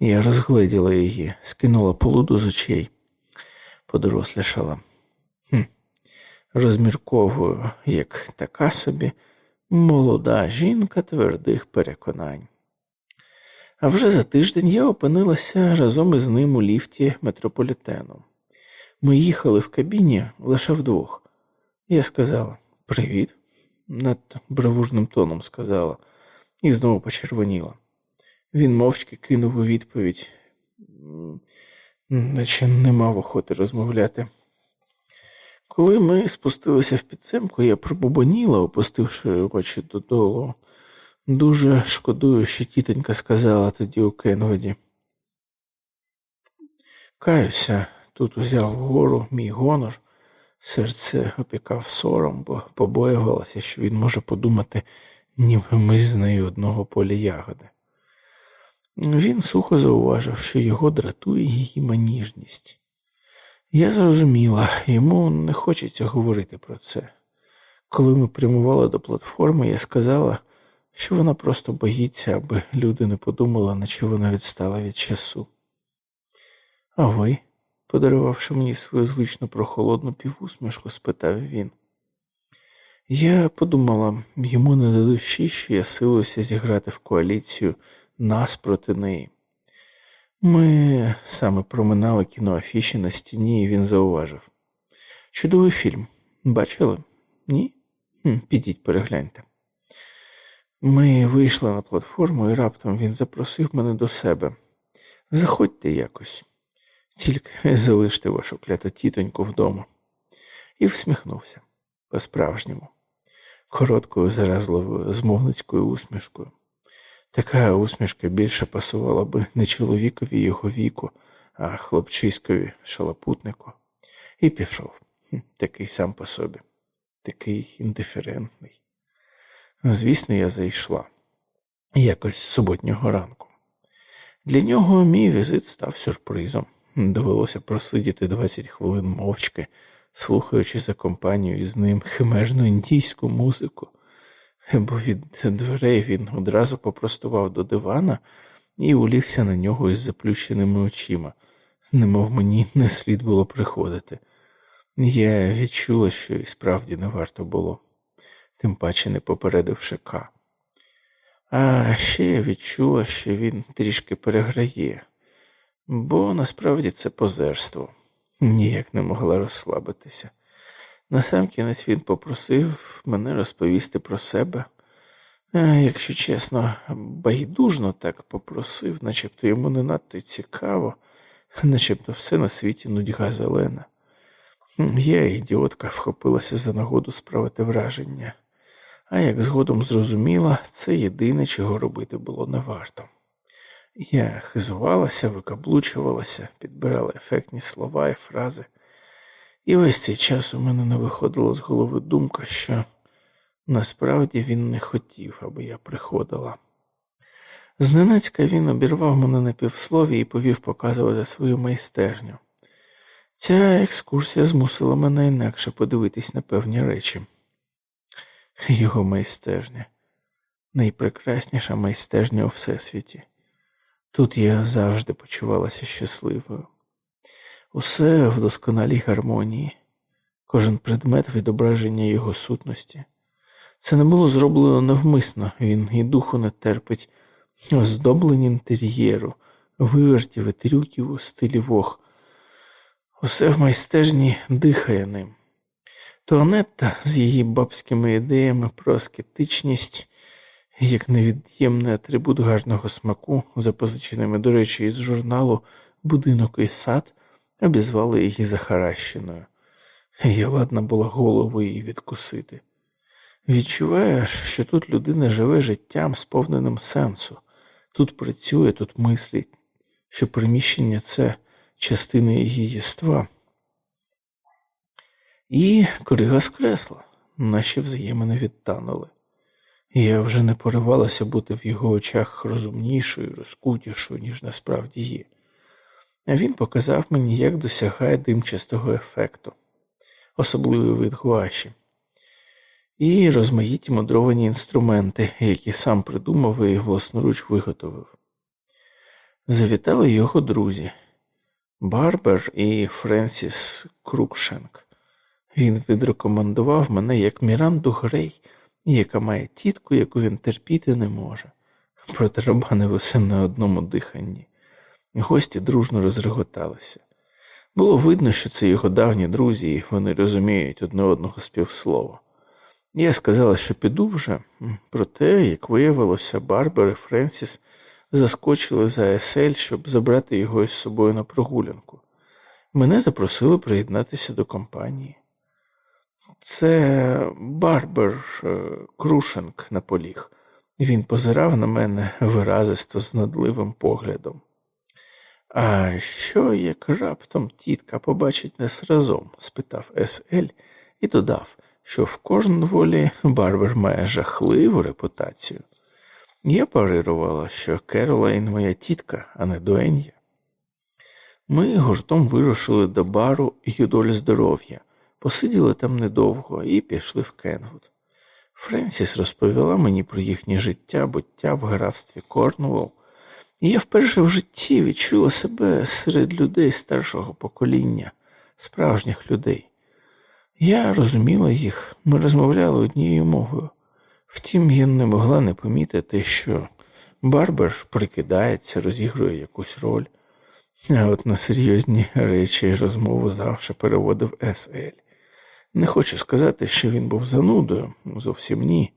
[SPEAKER 1] я розгледіла її, скинула полуду з очей, подорослішала. Хм. Розмірковую, як така собі. Молода жінка твердих переконань. А вже за тиждень я опинилася разом із ним у ліфті метрополітену. Ми їхали в кабіні лише вдвох. Я сказала Привіт, над бравужним тоном сказала, і знову почервоніла. Він мовчки кинув у відповідь, наче не мав охоти розмовляти. Коли ми спустилися в підземку, я пробубоніла, опустивши очі додолу. Дуже шкодую, що тітонька сказала тоді у Кенведі. Каюся, тут узяв вгору мій гонор, серце опікав сором, бо побоювалася, що він може подумати, ніби ми з нею одного поля ягоди. Він сухо зауважив, що його дратує її маніжність. Я зрозуміла, йому не хочеться говорити про це. Коли ми прямували до платформи, я сказала, що вона просто боїться, аби люди не подумали, наче вона відстала від часу. А ви, подарувавши мені свою звичну прохолодну півусмішку, спитав він. Я подумала, йому не до душі, що я силуюся зіграти в коаліцію нас проти неї. Ми саме проминали кіноафіші на стіні, і він зауважив. Чудовий фільм. Бачили? Ні? Підіть, перегляньте. Ми вийшли на платформу, і раптом він запросив мене до себе. Заходьте якось, тільки залиште вашу кляту тітоньку вдома. І всміхнувся по-справжньому, короткою, заразливою, змовницькою усмішкою. Така усмішка більше пасувала би не чоловікові його віку, а хлопчиськові шалопутнику. І пішов, такий сам по собі, такий індиферентний. Звісно, я зайшла якось суботнього ранку. Для нього мій візит став сюрпризом. Довелося просидіти 20 хвилин мовчки, слухаючи за компанію з ним химежну індійську музику бо від дверей він одразу попростував до дивана і улігся на нього із заплющеними очима, немов мені не слід було приходити. Я відчула, що і справді не варто було, тим паче не попередивши К. А ще я відчула, що він трішки переграє, бо насправді це позерство, ніяк не могла розслабитися. Насамкінець він попросив мене розповісти про себе. Якщо чесно, байдужно так попросив, начебто йому не надто цікаво, начебто все на світі нудьга зелена. Я, ідіотка, вхопилася за нагоду справити враження, а як згодом зрозуміла, це єдине, чого робити було не варто. Я хизувалася, викаблучувалася, підбирала ефектні слова і фрази. І весь цей час у мене не виходила з голови думка, що насправді він не хотів, аби я приходила. Зненацька він обірвав мене на півслові і повів показувати свою майстерню. Ця екскурсія змусила мене інакше подивитись на певні речі. Його майстерня, найпрекрасніша майстерня у всесвіті. Тут я завжди почувалася щасливою. Усе в досконалій гармонії, кожен предмет відображення його сутності. Це не було зроблено навмисно, він і духу не терпить, оздоблень інтер'єру, вивертів і у стилі вог. Усе в майстежні дихає ним. Туанетта з її бабськими ідеями про аскетичність, як невід'ємний атрибут гарного смаку, запозиченими, до речі, із журналу Будинок і сад обізвали її захаращеною. Я ладна була голову її відкусити. Відчуваєш, що тут людина живе життям, сповненим сенсу, тут працює, тут мислить, що приміщення це частина її єства. І корига скресла, наші взаємини відтанули. Я вже не поривалася бути в його очах розумнішою, розкутішою, ніж насправді є він показав мені, як досягає димчастого ефекту, особливий вид гуаші, і розмаїті мудровані інструменти, які сам придумав і власноруч виготовив. Завітали його друзі Барбер і Френсіс Крукшенк. Він відрекомендував мене як Міранду Грей, яка має тітку, яку він терпіти не може, протербанив усе на одному диханні. Гості дружно розреготалися. Було видно, що це його давні друзі, і вони розуміють одне одного співслова. Я сказала, що піду вже, проте, як виявилося, Барбар і Френсіс заскочили за Есель, щоб забрати його із собою на прогулянку. Мене запросили приєднатися до компанії. Це Барбер е, Крушенк наполіг. Він позирав на мене виразисто з надливим поглядом. А що, як раптом тітка побачить нас разом? спитав С.Л. і додав, що в кожному волі Барбер має жахливу репутацію. Я парирувала, що Керолайн моя тітка, а не дуен'я. Ми гуртом вирушили до бару юдоль здоров'я, посиділи там недовго і пішли в Кенгуд. Френсіс розповіла мені про їхнє життя, буття в графстві Корнуолл, я вперше в житті відчула себе серед людей старшого покоління, справжніх людей. Я розуміла їх, ми розмовляли однією мовою. Втім, я не могла не помітити, що Барбер прикидається, розігрує якусь роль, а от на серйозні речі розмову завжди переводив С.Л. Не хочу сказати, що він був занудою, зовсім ні.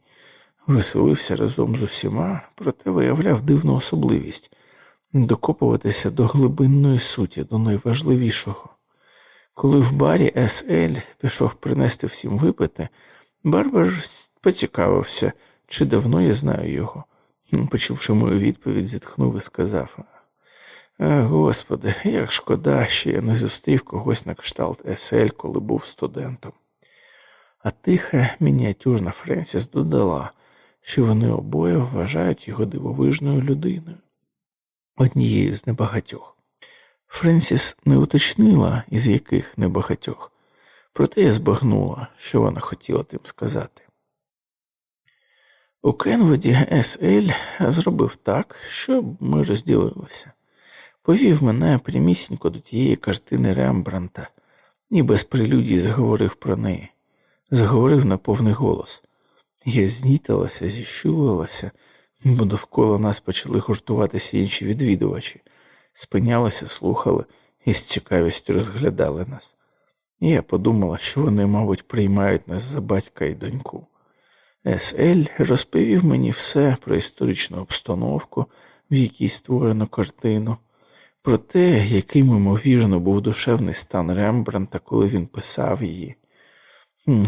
[SPEAKER 1] Веселився разом з усіма, проте виявляв дивну особливість докопуватися до глибинної суті, до найважливішого. Коли в барі С.Л. пішов принести всім випити, Барбер поцікавився, чи давно я знаю його. Почувши мою відповідь, зітхнув і сказав: «А, Господи, як шкода, що я не зустрів когось на кшталт С.Л., коли був студентом. А тиха мініатюрна Френсіс додала, що вони обоє вважають його дивовижною людиною, однією з небагатьох. Френсіс не уточнила, із яких небагатьох, проте я збагнула, що вона хотіла тим сказати. У Кенводі С.Л. зробив так, щоб ми розділилися, повів мене прямісінько до тієї картини Рембранта і без прелюдій заговорив про неї, заговорив на повний голос. Я знітилася, зіщулилася, бо довкола нас почали гуртуватися інші відвідувачі, спинялися, слухали і з цікавістю розглядали нас. І я подумала, що вони, мабуть, приймають нас за батька і доньку. С.Л. розповів мені все про історичну обстановку, в якій створено картину, про те, яким ймовірно був душевний стан Рембранта, коли він писав її,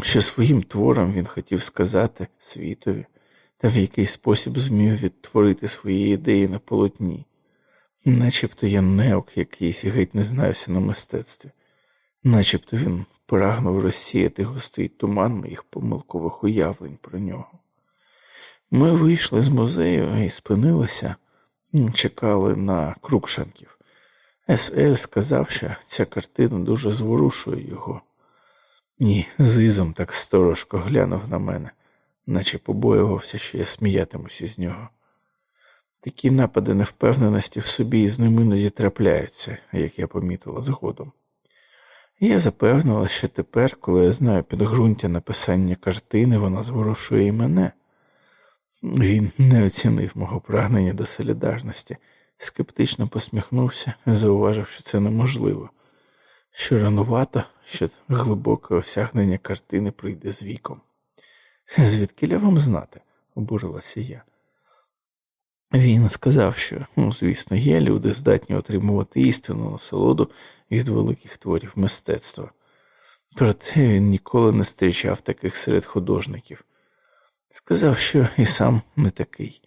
[SPEAKER 1] що своїм твором він хотів сказати світові, та в який спосіб змів відтворити свої ідеї на полотні, начебто я неок якийсь геть не знаюся на мистецтві, начебто він прагнув розсіяти густий туман моїх помилкових уявлень про нього. Ми вийшли з музею і спинилися, чекали на Крукшанків. С.Л. сказав, що ця картина дуже зворушує його. Ні, зизом так сторожко глянув на мене, наче побоювався, що я сміятимуся з нього. Такі напади невпевненості в собі і з ним іноді трапляються, як я помітила згодом. Я запевнила, що тепер, коли я знаю підґрунтя написання картини, вона зворушує і мене. Він не оцінив мого прагнення до солідарності, скептично посміхнувся, зауважив, що це неможливо, що ранувато, що глибоке осягнення картини прийде з віком. Звідки вам знати? обурилася я. Він сказав, що, ну, звісно, є люди, здатні отримувати істинну насолоду від великих творів мистецтва. Проте він ніколи не зустрічав таких серед художників. Сказав, що і сам не такий.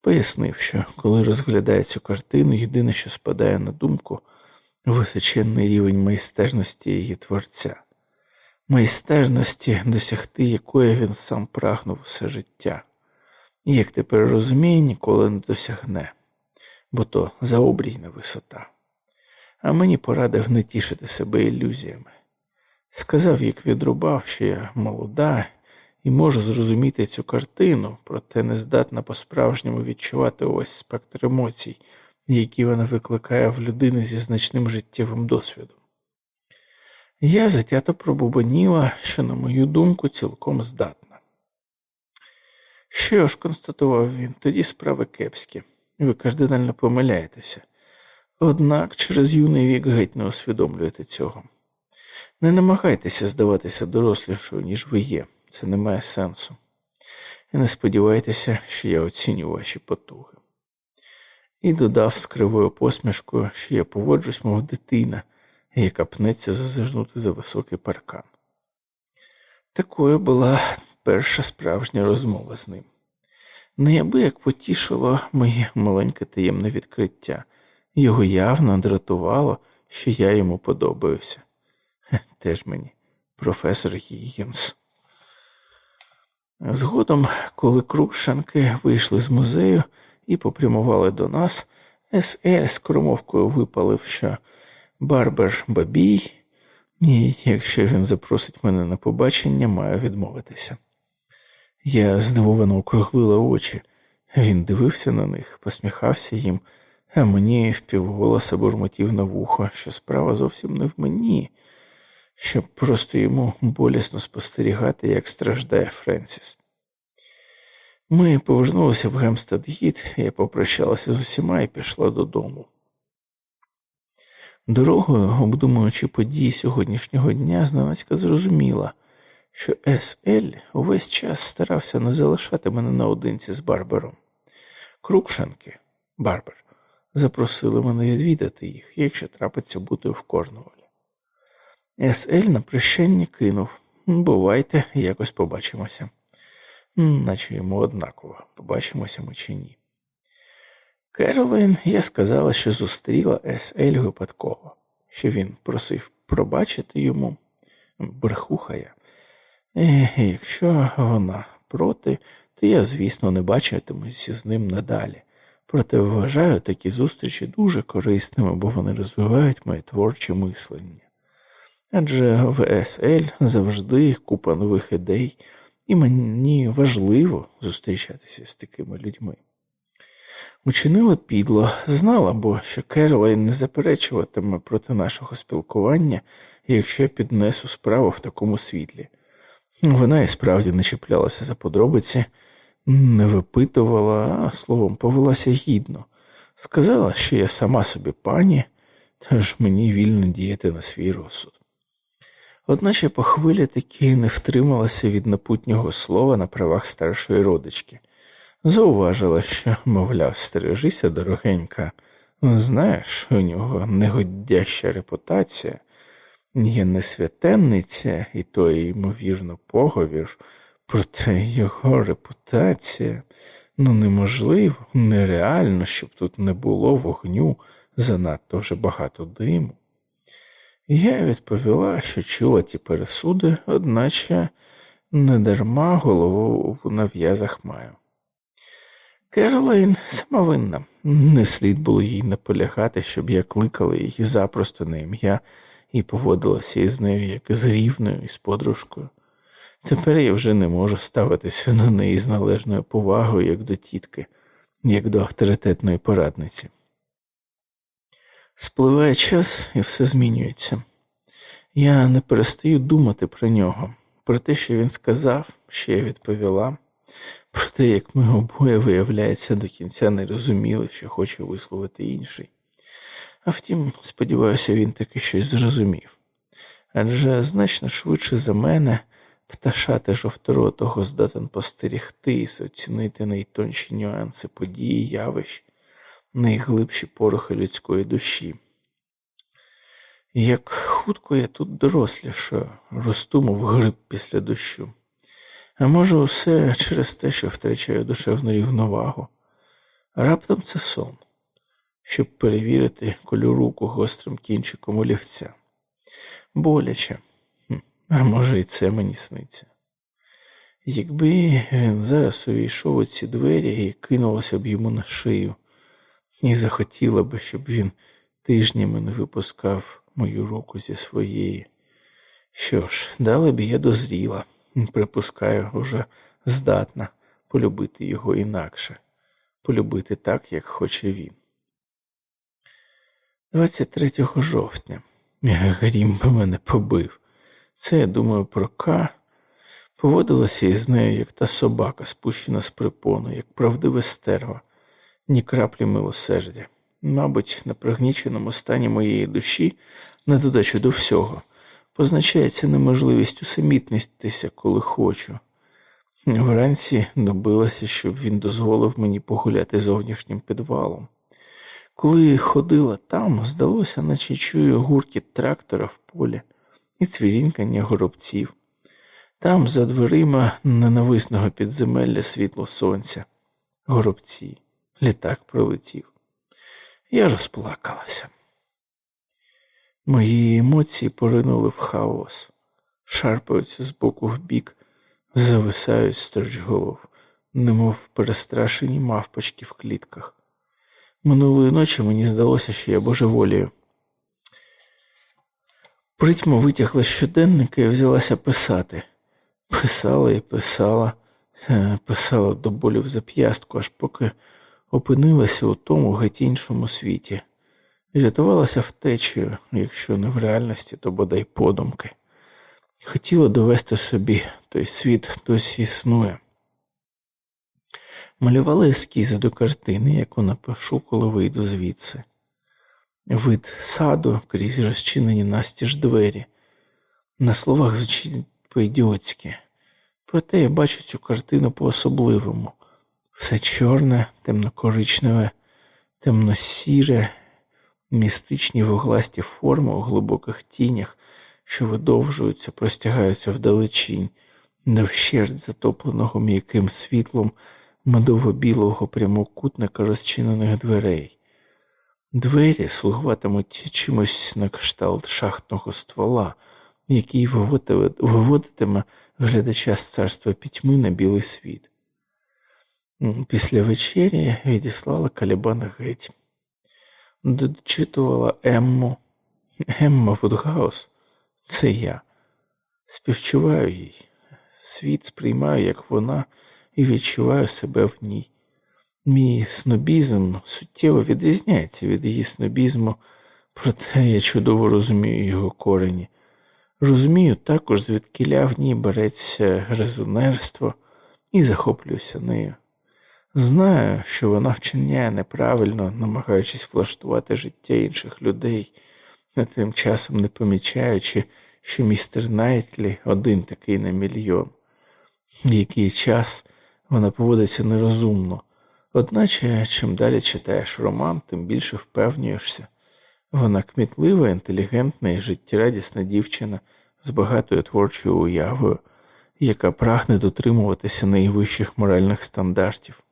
[SPEAKER 1] Пояснив, що коли розглядає цю картину, єдине, що спадає на думку, височенний рівень майстерності її творця, майстерності, досягти якої він сам прагнув все життя, і, як тепер розуміє, ніколи не досягне, бо то заобрійна висота. А мені порадив не тішити себе ілюзіями. Сказав, як відрубав, що я молода і можу зрозуміти цю картину, проте не здатна по-справжньому відчувати ось спектр емоцій, які вона викликає в людини зі значним життєвим досвідом. Я затято пробубаніла, що, на мою думку, цілком здатна. Що ж, констатував він, тоді справи кепські, ви кардинально помиляєтеся. Однак через юний вік геть не усвідомлюєте цього. Не намагайтеся здаватися дорослішою, ніж ви є. це не має сенсу. І не сподівайтеся, що я оціню ваші потуги. І додав з кривою посмішкою, що я поводжусь, мов дитина, яка пнеться зазирнути за високий паркан. Такою була перша справжня розмова з ним. Неабияк потішило моє маленьке таємне відкриття, його явно дратувало, що я йому подобаюся. теж мені, професор Гіггінс. Згодом, коли крукшанки вийшли з музею і попрямували до нас, С.Л. з кромовкою випалив, що Барбер бабій, і якщо він запросить мене на побачення, маю відмовитися. Я здивовано округлила очі, він дивився на них, посміхався їм, а мені впівголоса бурмотів на вухо, що справа зовсім не в мені, щоб просто йому болісно спостерігати, як страждає Френсіс. Ми повернулися в Гемстед-Гіт, я попрощалася з усіма і пішла додому. Дорогою, обдумуючи події сьогоднішнього дня, зненацька зрозуміла, що С.Л. увесь час старався не залишати мене наодинці з Барбером. Крукшанки, Барбер, запросили мене відвідати їх, якщо трапиться бути в Корнуолі. С.Л. на прощання кинув бувайте, якось побачимося, наче йому однаково, побачимося ми чи ні. Керолайн я сказала, що зустріла С.Л. випадково, що він просив пробачити йому брехуха я. І якщо вона проти, то я, звісно, не бачитимуся з ним надалі. Проте вважаю такі зустрічі дуже корисними, бо вони розвивають моє творче мислення. Адже в СЛ завжди купа нових ідей, і мені важливо зустрічатися з такими людьми. Учинила підло, знала бо, що Керолайн не заперечуватиме проти нашого спілкування, якщо я піднесу справу в такому світлі. Вона і справді не чіплялася за подробиці, не випитувала, а словом, повелася гідно. Сказала, що я сама собі пані, тож мені вільно діяти на свій розсуд. Одначе по хвилі таки не втрималася від напутнього слова на правах старшої родички. Зауважила, що, мовляв, стережися, дорогенька, знаєш, у нього негодяща репутація, є не святенниця, і то, ймовірно, поговір, проте його репутація ну неможливо, нереально, щоб тут не було вогню занадто вже багато диму. Я відповіла, що чула ті пересуди, одначе недарма голову на в'язах маю. Керолайн самовинна, не слід було їй наполягати, щоб я кликала її запросто на ім'я і поводилася із нею як з рівною і з подружкою. Тепер я вже не можу ставитися до неї з належною повагою, як до тітки, як до авторитетної порадниці. Спливає час і все змінюється. Я не перестаю думати про нього, про те, що він сказав, що я відповіла, про те, як ми обоє, виявляється, до кінця не розуміли, що хоче висловити інший. А втім, сподіваюся, він таки щось зрозумів. Адже значно швидше за мене пташати жовторотого здатен постерігти і оцінити найтонші нюанси події, явищ, найглибші порохи людської душі. Як хутко я тут дорослішаю, росту, мов гриб після дощу. А може, усе через те, що втрачаю душевну рівновагу. Раптом це сон щоб перевірити колю руку гострим кінчиком олівця. Боляче, а може, і це мені сниться. Якби він зараз увійшов у ці двері і кинулося б йому на шию, і захотіла би, щоб він тижнями не випускав мою руку зі своєї. Що ж, далі б я дозріла, припускаю, уже здатна полюбити його інакше, полюбити так, як хоче він. 23 жовтня. Грім би мене побив. Це я думаю про К. Поводилася із нею, як та собака, спущена з припону, як правдиве стерва, ні краплі милосердя. Мабуть, на пригніченому стані моєї душі, на додачу до всього, позначається неможливість усамітнитися, коли хочу. Вранці добилася, щоб він дозволив мені погуляти зовнішнім підвалом. Коли ходила там, здалося, наче чую гуркіт трактора в полі і цвірінкання горобців. Там, за дверима ненависного підземелля світло сонця, горобці, літак пролетів. Я розплакалася. Мої емоції поринули в хаос, шарпаються з боку в бік, зависають сторч голов, немов перестрашені мавпочки в клітках. Минулої ночі мені здалося, що я божеволію. Притьма витягла щоденника і взялася писати. Писала і писала, е, писала до болю в зап'ястку, аж поки опинилася у тому геть іншому світі, рятувалася втечею, якщо не в реальності, то бодай подумки. Хотіла довести собі, той світ досі існує. Малювала ескізи до картини, яку напишу, коли вийду звідси. Вид саду крізь розчинені настіж двері. На словах звучить по-ідіотськи. Проте я бачу цю картину по-особливому. Все чорне, темно-коричневе, темно-сіре, містичні вугласті форми у глибоких тінях, що видовжуються, простягаються вдалечінь, навщерть затопленого м'яким світлом медово-білого прямокутника розчинених дверей. Двері слугуватимуть чимось на кшталт шахтного ствола, який виводитиме глядача з царства пітьми на білий світ. Після вечері відіслала Калібана геть, дочитувала Емму. Емма Вудгаус це я. Співчуваю їй. Світ сприймаю, як вона, і відчуваю себе в ній. Мій снобізм суттєво відрізняється від її снобізму, проте я чудово розумію його корені. Розумію також, звідкиля в ній береться резонерство і захоплююся нею. Знаю, що вона вчиняє неправильно, намагаючись влаштувати життя інших людей, а тим часом не помічаючи, що містер Найтлі один такий на мільйон. В який час вона поводиться нерозумно, одначе, чим далі читаєш роман, тим більше впевнюєшся. Вона кмітлива, інтелігентна і життєрадісна дівчина з багатою творчою уявою, яка прагне дотримуватися найвищих моральних стандартів.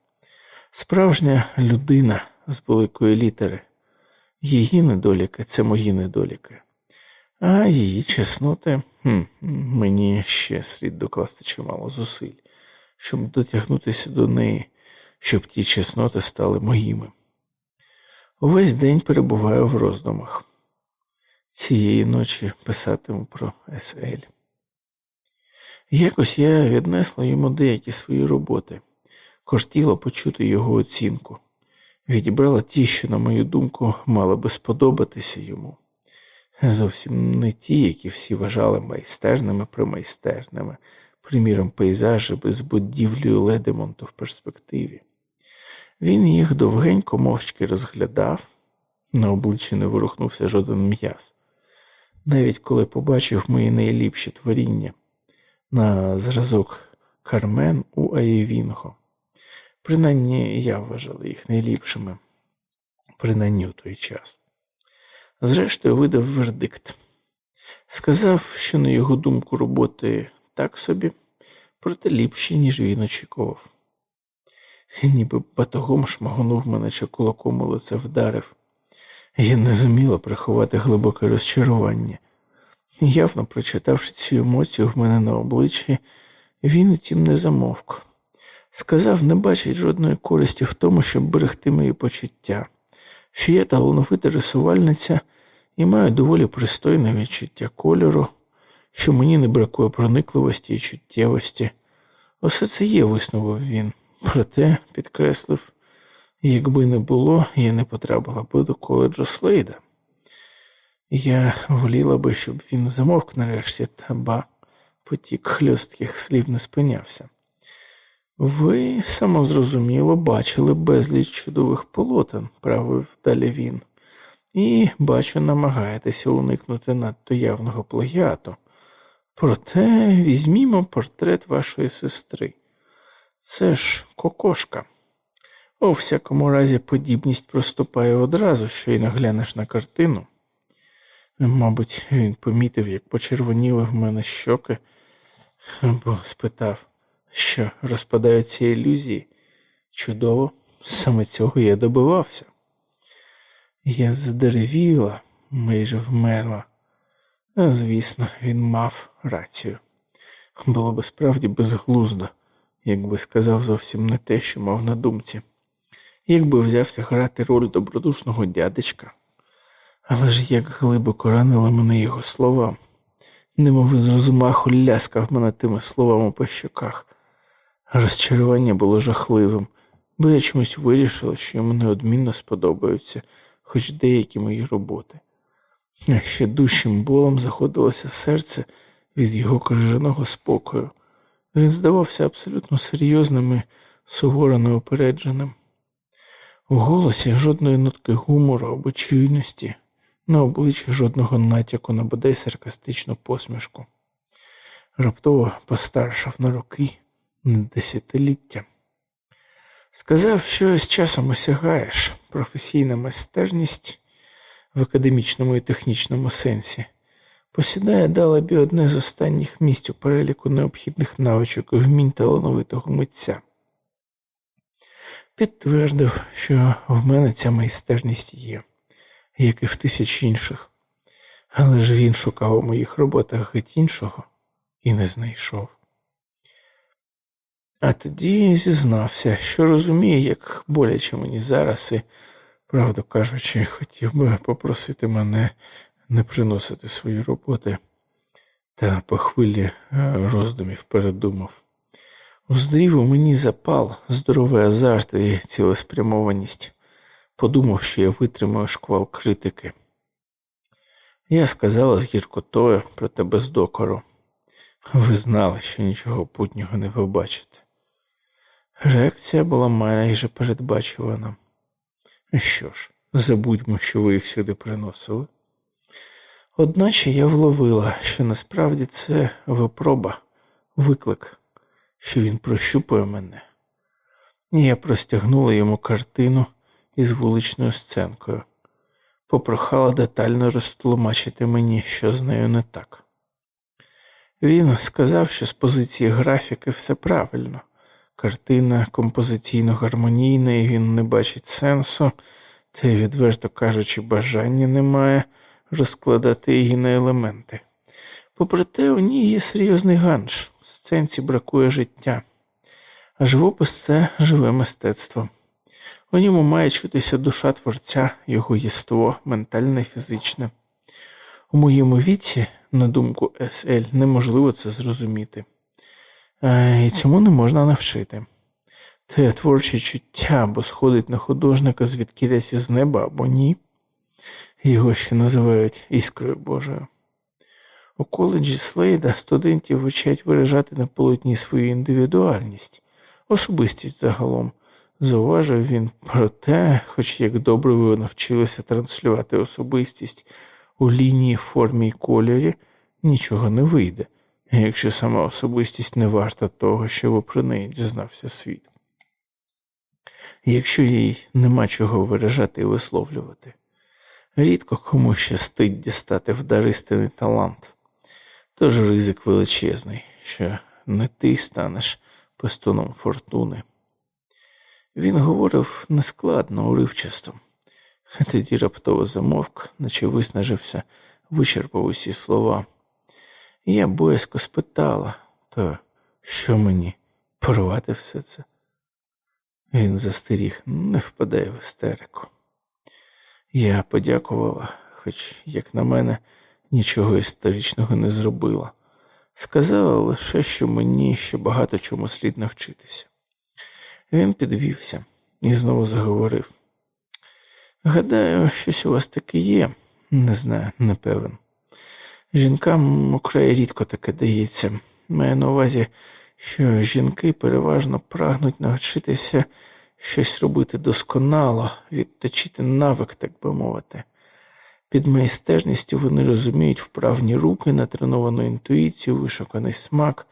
[SPEAKER 1] Справжня людина з великої літери. Її недоліки це мої недоліки, а її чесноти хм, мені ще слід докласти чимало зусиль, щоб дотягнутися до неї, щоб ті чесноти стали моїми. Увесь день перебуваю в роздумах. Цієї ночі писатиму про СЛ. Якось я віднесла йому деякі свої роботи, Хотіла почути його оцінку. Відібрала ті, що, на мою думку, мали би сподобатися йому. Зовсім не ті, які всі вважали майстерними примайстерними, приміром, пейзажі без будівлею Ледемонту в перспективі. Він їх довгенько мовчки розглядав, на обличчі не ворухнувся жоден м'яз. Навіть коли побачив мої найліпші творіння на зразок Кармен у Аєвінго. Принаймні я вважала їх найліпшими, принаймні у той час. Зрештою, видав вердикт. Сказав, що, на його думку, роботи так собі, проте ліпші, ніж він очікував. Ніби батогом шмагонув мене чи кулаком у лице вдарив. Я не зуміла приховати глибоке розчарування. Явно прочитавши цю емоцію в мене на обличчі, він утім не замовк. Сказав, не бачить жодної користі в тому, щоб берегти мої почуття, що я талановита рисувальниця і маю доволі пристойне відчуття кольору, що мені не бракує проникливості і чуттєвості. Усе це є, висновив він. Проте, підкреслив, якби не було, я не потрапила би до коледжу Слейда. Я воліла би, щоб він замовк нарешті, та ба потік хльостких слів не спинявся. Ви самозрозуміло бачили безліч чудових полотен, правив далі він. і, бачу, намагаєтеся уникнути надто явного плагіату. Проте візьмімо портрет вашої сестри. Це ж кокошка. У всякому разі, подібність проступає одразу, що й наглянеш на картину. Мабуть, він помітив, як почервоніли в мене щоки, бо спитав, що розпадаються ілюзії. Чудово, саме цього я добивався. Я здеревіла, майже вмерла. А звісно, він мав рацію. Було би справді безглуздо, якби сказав зовсім не те, що мав на думці, якби взявся грати роль добродушного дядечка. Але ж як глибоко ранили мене його слова, немов з розмаху ляскав мене тими словами по щоках. Розчарування було жахливим, бо я чомусь вирішила, що йому неодмінно сподобаються хоч деякі мої роботи. А ще дужчим болом заходилося серце від його крижаного спокою. Він здавався абсолютно серйозним і суворо неопередженим. У голосі жодної нотки гумору або чуйності, на обличчі жодного натяку на бодай саркастичну посмішку. Раптово постаршав на роки десятиліття. Сказав, що з часом осягаєш професійна майстерність в академічному і технічному сенсі, посідає далебі одне з останніх місць у переліку необхідних навичок і вмінь талановитого митця. Підтвердив, що в мене ця майстерність є, як і в тисяч інших, але ж він шукав у моїх роботах геть іншого і не знайшов. А тоді зізнався, що розуміє, як боляче мені зараз, і, правду кажучи, хотів би попросити мене не приносити свої роботи, та по хвилі е, роздумів передумав. Уздрів у мені запал, здоровий азарт і цілеспрямованість, подумав, що я витримаю шквал критики. Я сказала з гіркотою, проте без докору. Ви знали, що нічого путнього не побачите. Реакція була майже передбачувана. Що ж, забудьмо, що ви їх сюди приносили. Одначе я вловила, що насправді це випроба, виклик, що він прощупує мене, і я простягнула йому картину із вуличною сценкою, попрохала детально розтлумачити мені, що з нею не так. Він сказав, що з позиції графіки все правильно. Картина композиційно гармонійна, і він не бачить сенсу, та й, відверто кажучи, бажання немає розкладати її на елементи. Попри те, у ній є серйозний ганж, сценці бракує життя, а живопис це живе мистецтво. У ньому має чутися душа творця, його єство, ментальне і фізичне. У моєму віці, на думку СЛ, неможливо це зрозуміти. Е, і цьому не можна навчити. Те творче чуття або сходить на художника звідкілясь із неба або ні. Його ще називають іскрою Божою. У коледжі Слейда студентів вчать виражати на полотні свою індивідуальність, особистість загалом. Зауважив він про те, хоч як добре ви навчилися транслювати особистість у лінії, формі і кольорі, нічого не вийде якщо сама особистість не варта того, щоб про неї дізнався світ. Якщо їй нема чого виражати і висловлювати, рідко кому щастить дістати вдаристий талант, тож ризик величезний, що не ти станеш пестуном фортуни. Він говорив нескладно, уривчасто, тоді раптово замовк, наче виснажився, вичерпав усі слова. Я боязко спитала, то що мені порвати все це? Він застеріг, не впадай в істерику. Я подякувала, хоч, як на мене, нічого історичного не зробила. Сказала лише, що мені ще багато чому слід навчитися. Він підвівся і знову заговорив. Гадаю, щось у вас таке є, не знаю, не певен. Жінкам украй рідко таке дається. Маю на увазі, що жінки переважно прагнуть навчитися щось робити досконало, відточити навик, так би мовити. Під майстерністю вони розуміють вправні руки, натреновану інтуїцію, вишуканий смак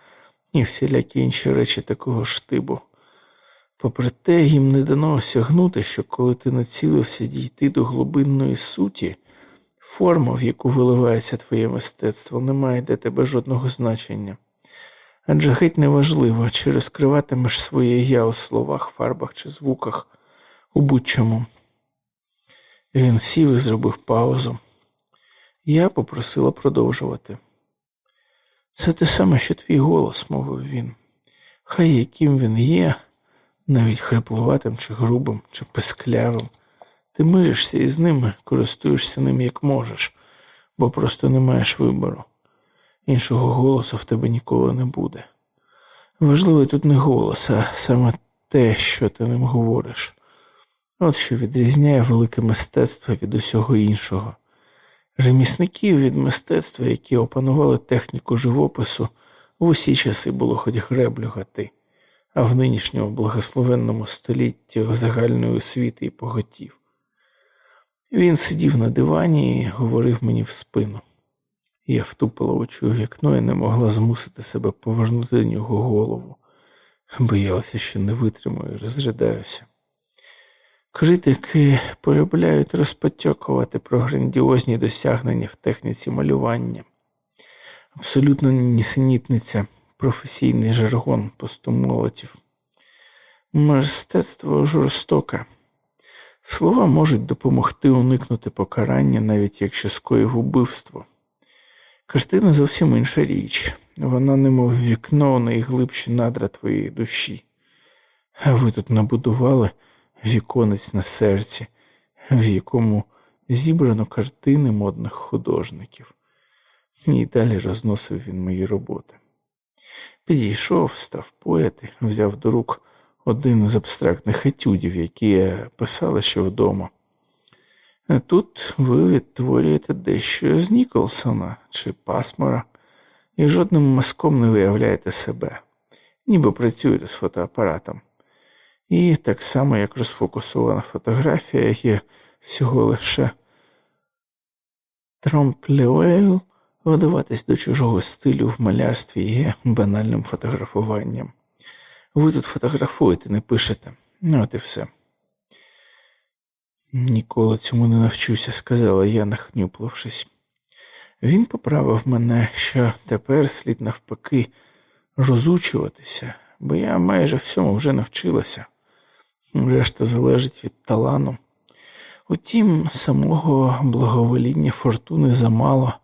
[SPEAKER 1] і всілякі інші речі такого штибу. Попри те, їм не дано осягнути, що коли ти націлився дійти до глибинної суті, форма, в яку виливається твоє мистецтво, не має для тебе жодного значення. Адже геть неважливо, чи розкриватимеш своє я у словах, фарбах чи звуках у будь-чому. Він сів і зробив паузу. Я попросила продовжувати. Це те саме, що твій голос, мовив він. Хай яким він є, навіть хриплуватим чи грубим, чи писклявим. Ти миришся із ними, користуєшся ним як можеш, бо просто не маєш вибору. Іншого голосу в тебе ніколи не буде. Важливий тут не голос, а саме те, що ти ним говориш. От що відрізняє велике мистецтво від усього іншого. Ремісників від мистецтва, які опанували техніку живопису, в усі часи було хоч греблю гати, а в нинішньому благословенному столітті загальної освіти і поготів. Він сидів на дивані і говорив мені в спину. Я втупила очі у вікно і не могла змусити себе повернути до нього голову. Боялася, що не витримаю і розридаюся. Критики полюбляють розпотьокувати про грандіозні досягнення в техніці малювання. Абсолютно нісенітниця, професійний жаргон постумолотів. Мистецтво жорстоке. Слова можуть допомогти уникнути покарання, навіть якщо скоїв убивство. Картина зовсім інша річ, вона немов вікно найглибші надра твоєї душі. А ви тут набудували віконець на серці, в якому зібрано картини модних художників. І далі розносив він мої роботи. Підійшов, став поряд і взяв до рук один з абстрактних етюдів, які я писала ще вдома. Тут ви відтворюєте дещо з Ніколсона чи Пасмора і жодним мазком не виявляєте себе, ніби працюєте з фотоапаратом. І так само, як розфокусована фотографія є всього лише тромплеуел, видаватись до чужого стилю в малярстві є банальним фотографуванням. Ви тут фотографуєте, не пишете. Ну от і все. Ніколи цьому не навчуся, сказала я, нахнюплившись. Він поправив мене, що тепер слід навпаки розучуватися, бо я майже всьому вже навчилася. Решта залежить від талану. Утім, самого благовоління фортуни замало,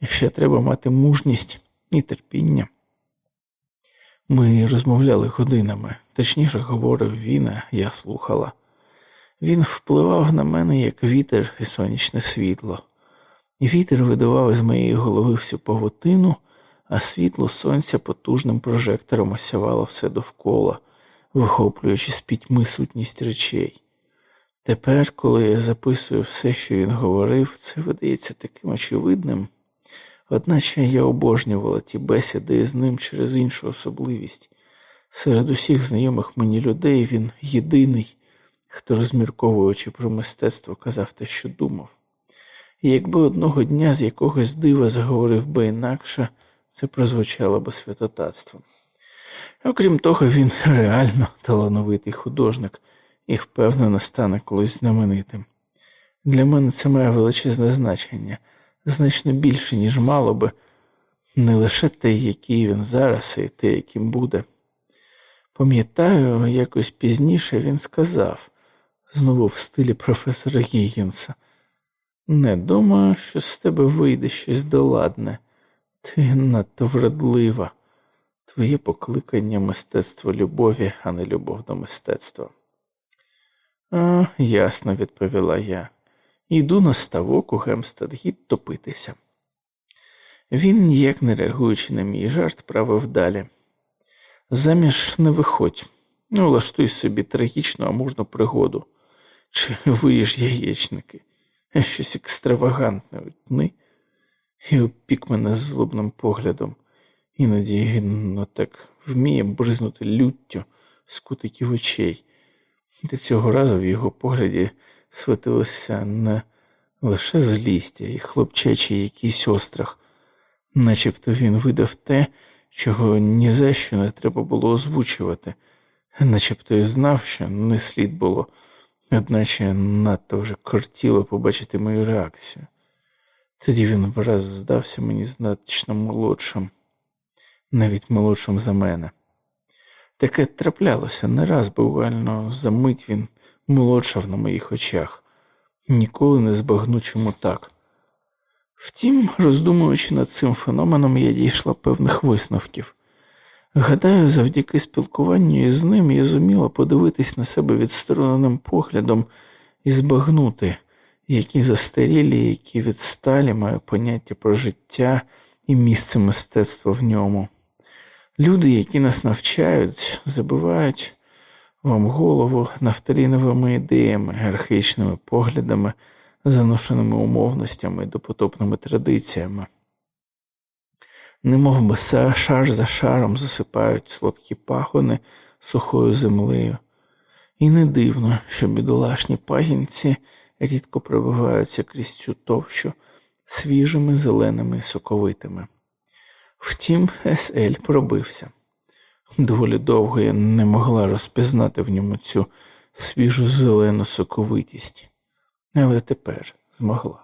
[SPEAKER 1] і ще треба мати мужність і терпіння. Ми розмовляли годинами, точніше говорив він, а я слухала. Він впливав на мене, як вітер і сонячне світло, вітер видавав із моєї голови всю павутину, а світло сонця потужним прожектором осявало все довкола, вихоплюючи з пітьми сутність речей. Тепер, коли я записую все, що він говорив, це видається таким очевидним, одначе я обожнювала ті бесіди з ним через іншу особливість. Серед усіх знайомих мені людей він єдиний хто, розмірковуючи про мистецтво, казав те, що думав. І якби одного дня з якогось дива заговорив би інакше, це прозвучало би святотатством. Окрім того, він реально талановитий художник і впевнено стане колись знаменитим. Для мене це має величезне значення, значно більше, ніж мало би, не лише те, який він зараз, і те, яким буде. Пам'ятаю, якось пізніше він сказав знову в стилі професора Гігінса. Не думаю, що з тебе вийде щось доладне. Ти надто вродлива. Твоє покликання мистецтво любові, а не любов до мистецтва. А, ясно, відповіла я. Йду на ставок у Гемстедгіт топитися. Він, ніяк не реагуючи на мій жарт, правив далі. Заміж не виходь, ну, влаштуй собі трагічну, а можна пригоду чи виїж яєчники, щось екстравагантне утни, і опік мене з злобним поглядом. Іноді він ну, так вміє бризнути люттю з кутиків очей, та цього разу в його погляді світилося не лише злістя і хлопчачий якийсь острах, начебто він видав те, чого ні за що не треба було озвучувати, начебто і знав, що не слід було, одначе надто вже кортіло побачити мою реакцію. Тоді він враз здався мені значно молодшим, навіть молодшим за мене. Таке траплялося не раз буквально за мить він молодшав на моїх очах, ніколи не збагну чому так. Втім, роздумуючи над цим феноменом, я дійшла певних висновків. Гадаю, завдяки спілкуванню із ним я зуміла подивитись на себе відстороненим поглядом і збагнути, які застарілі, які відсталі маю поняття про життя і місце мистецтва в ньому. Люди, які нас навчають, забивають вам голову нафталіновими ідеями, архаїчними поглядами, заношеними умовностями і допотопними традиціями. Немов би шар за шаром засипають слабкі пагони сухою землею, і не дивно, що бідолашні пагінці рідко пробиваються крізь цю товщу свіжими зеленими соковитими. Втім, С.Л. пробився. Доволі довго я не могла розпізнати в ньому цю свіжу зелену соковитість, але тепер змогла.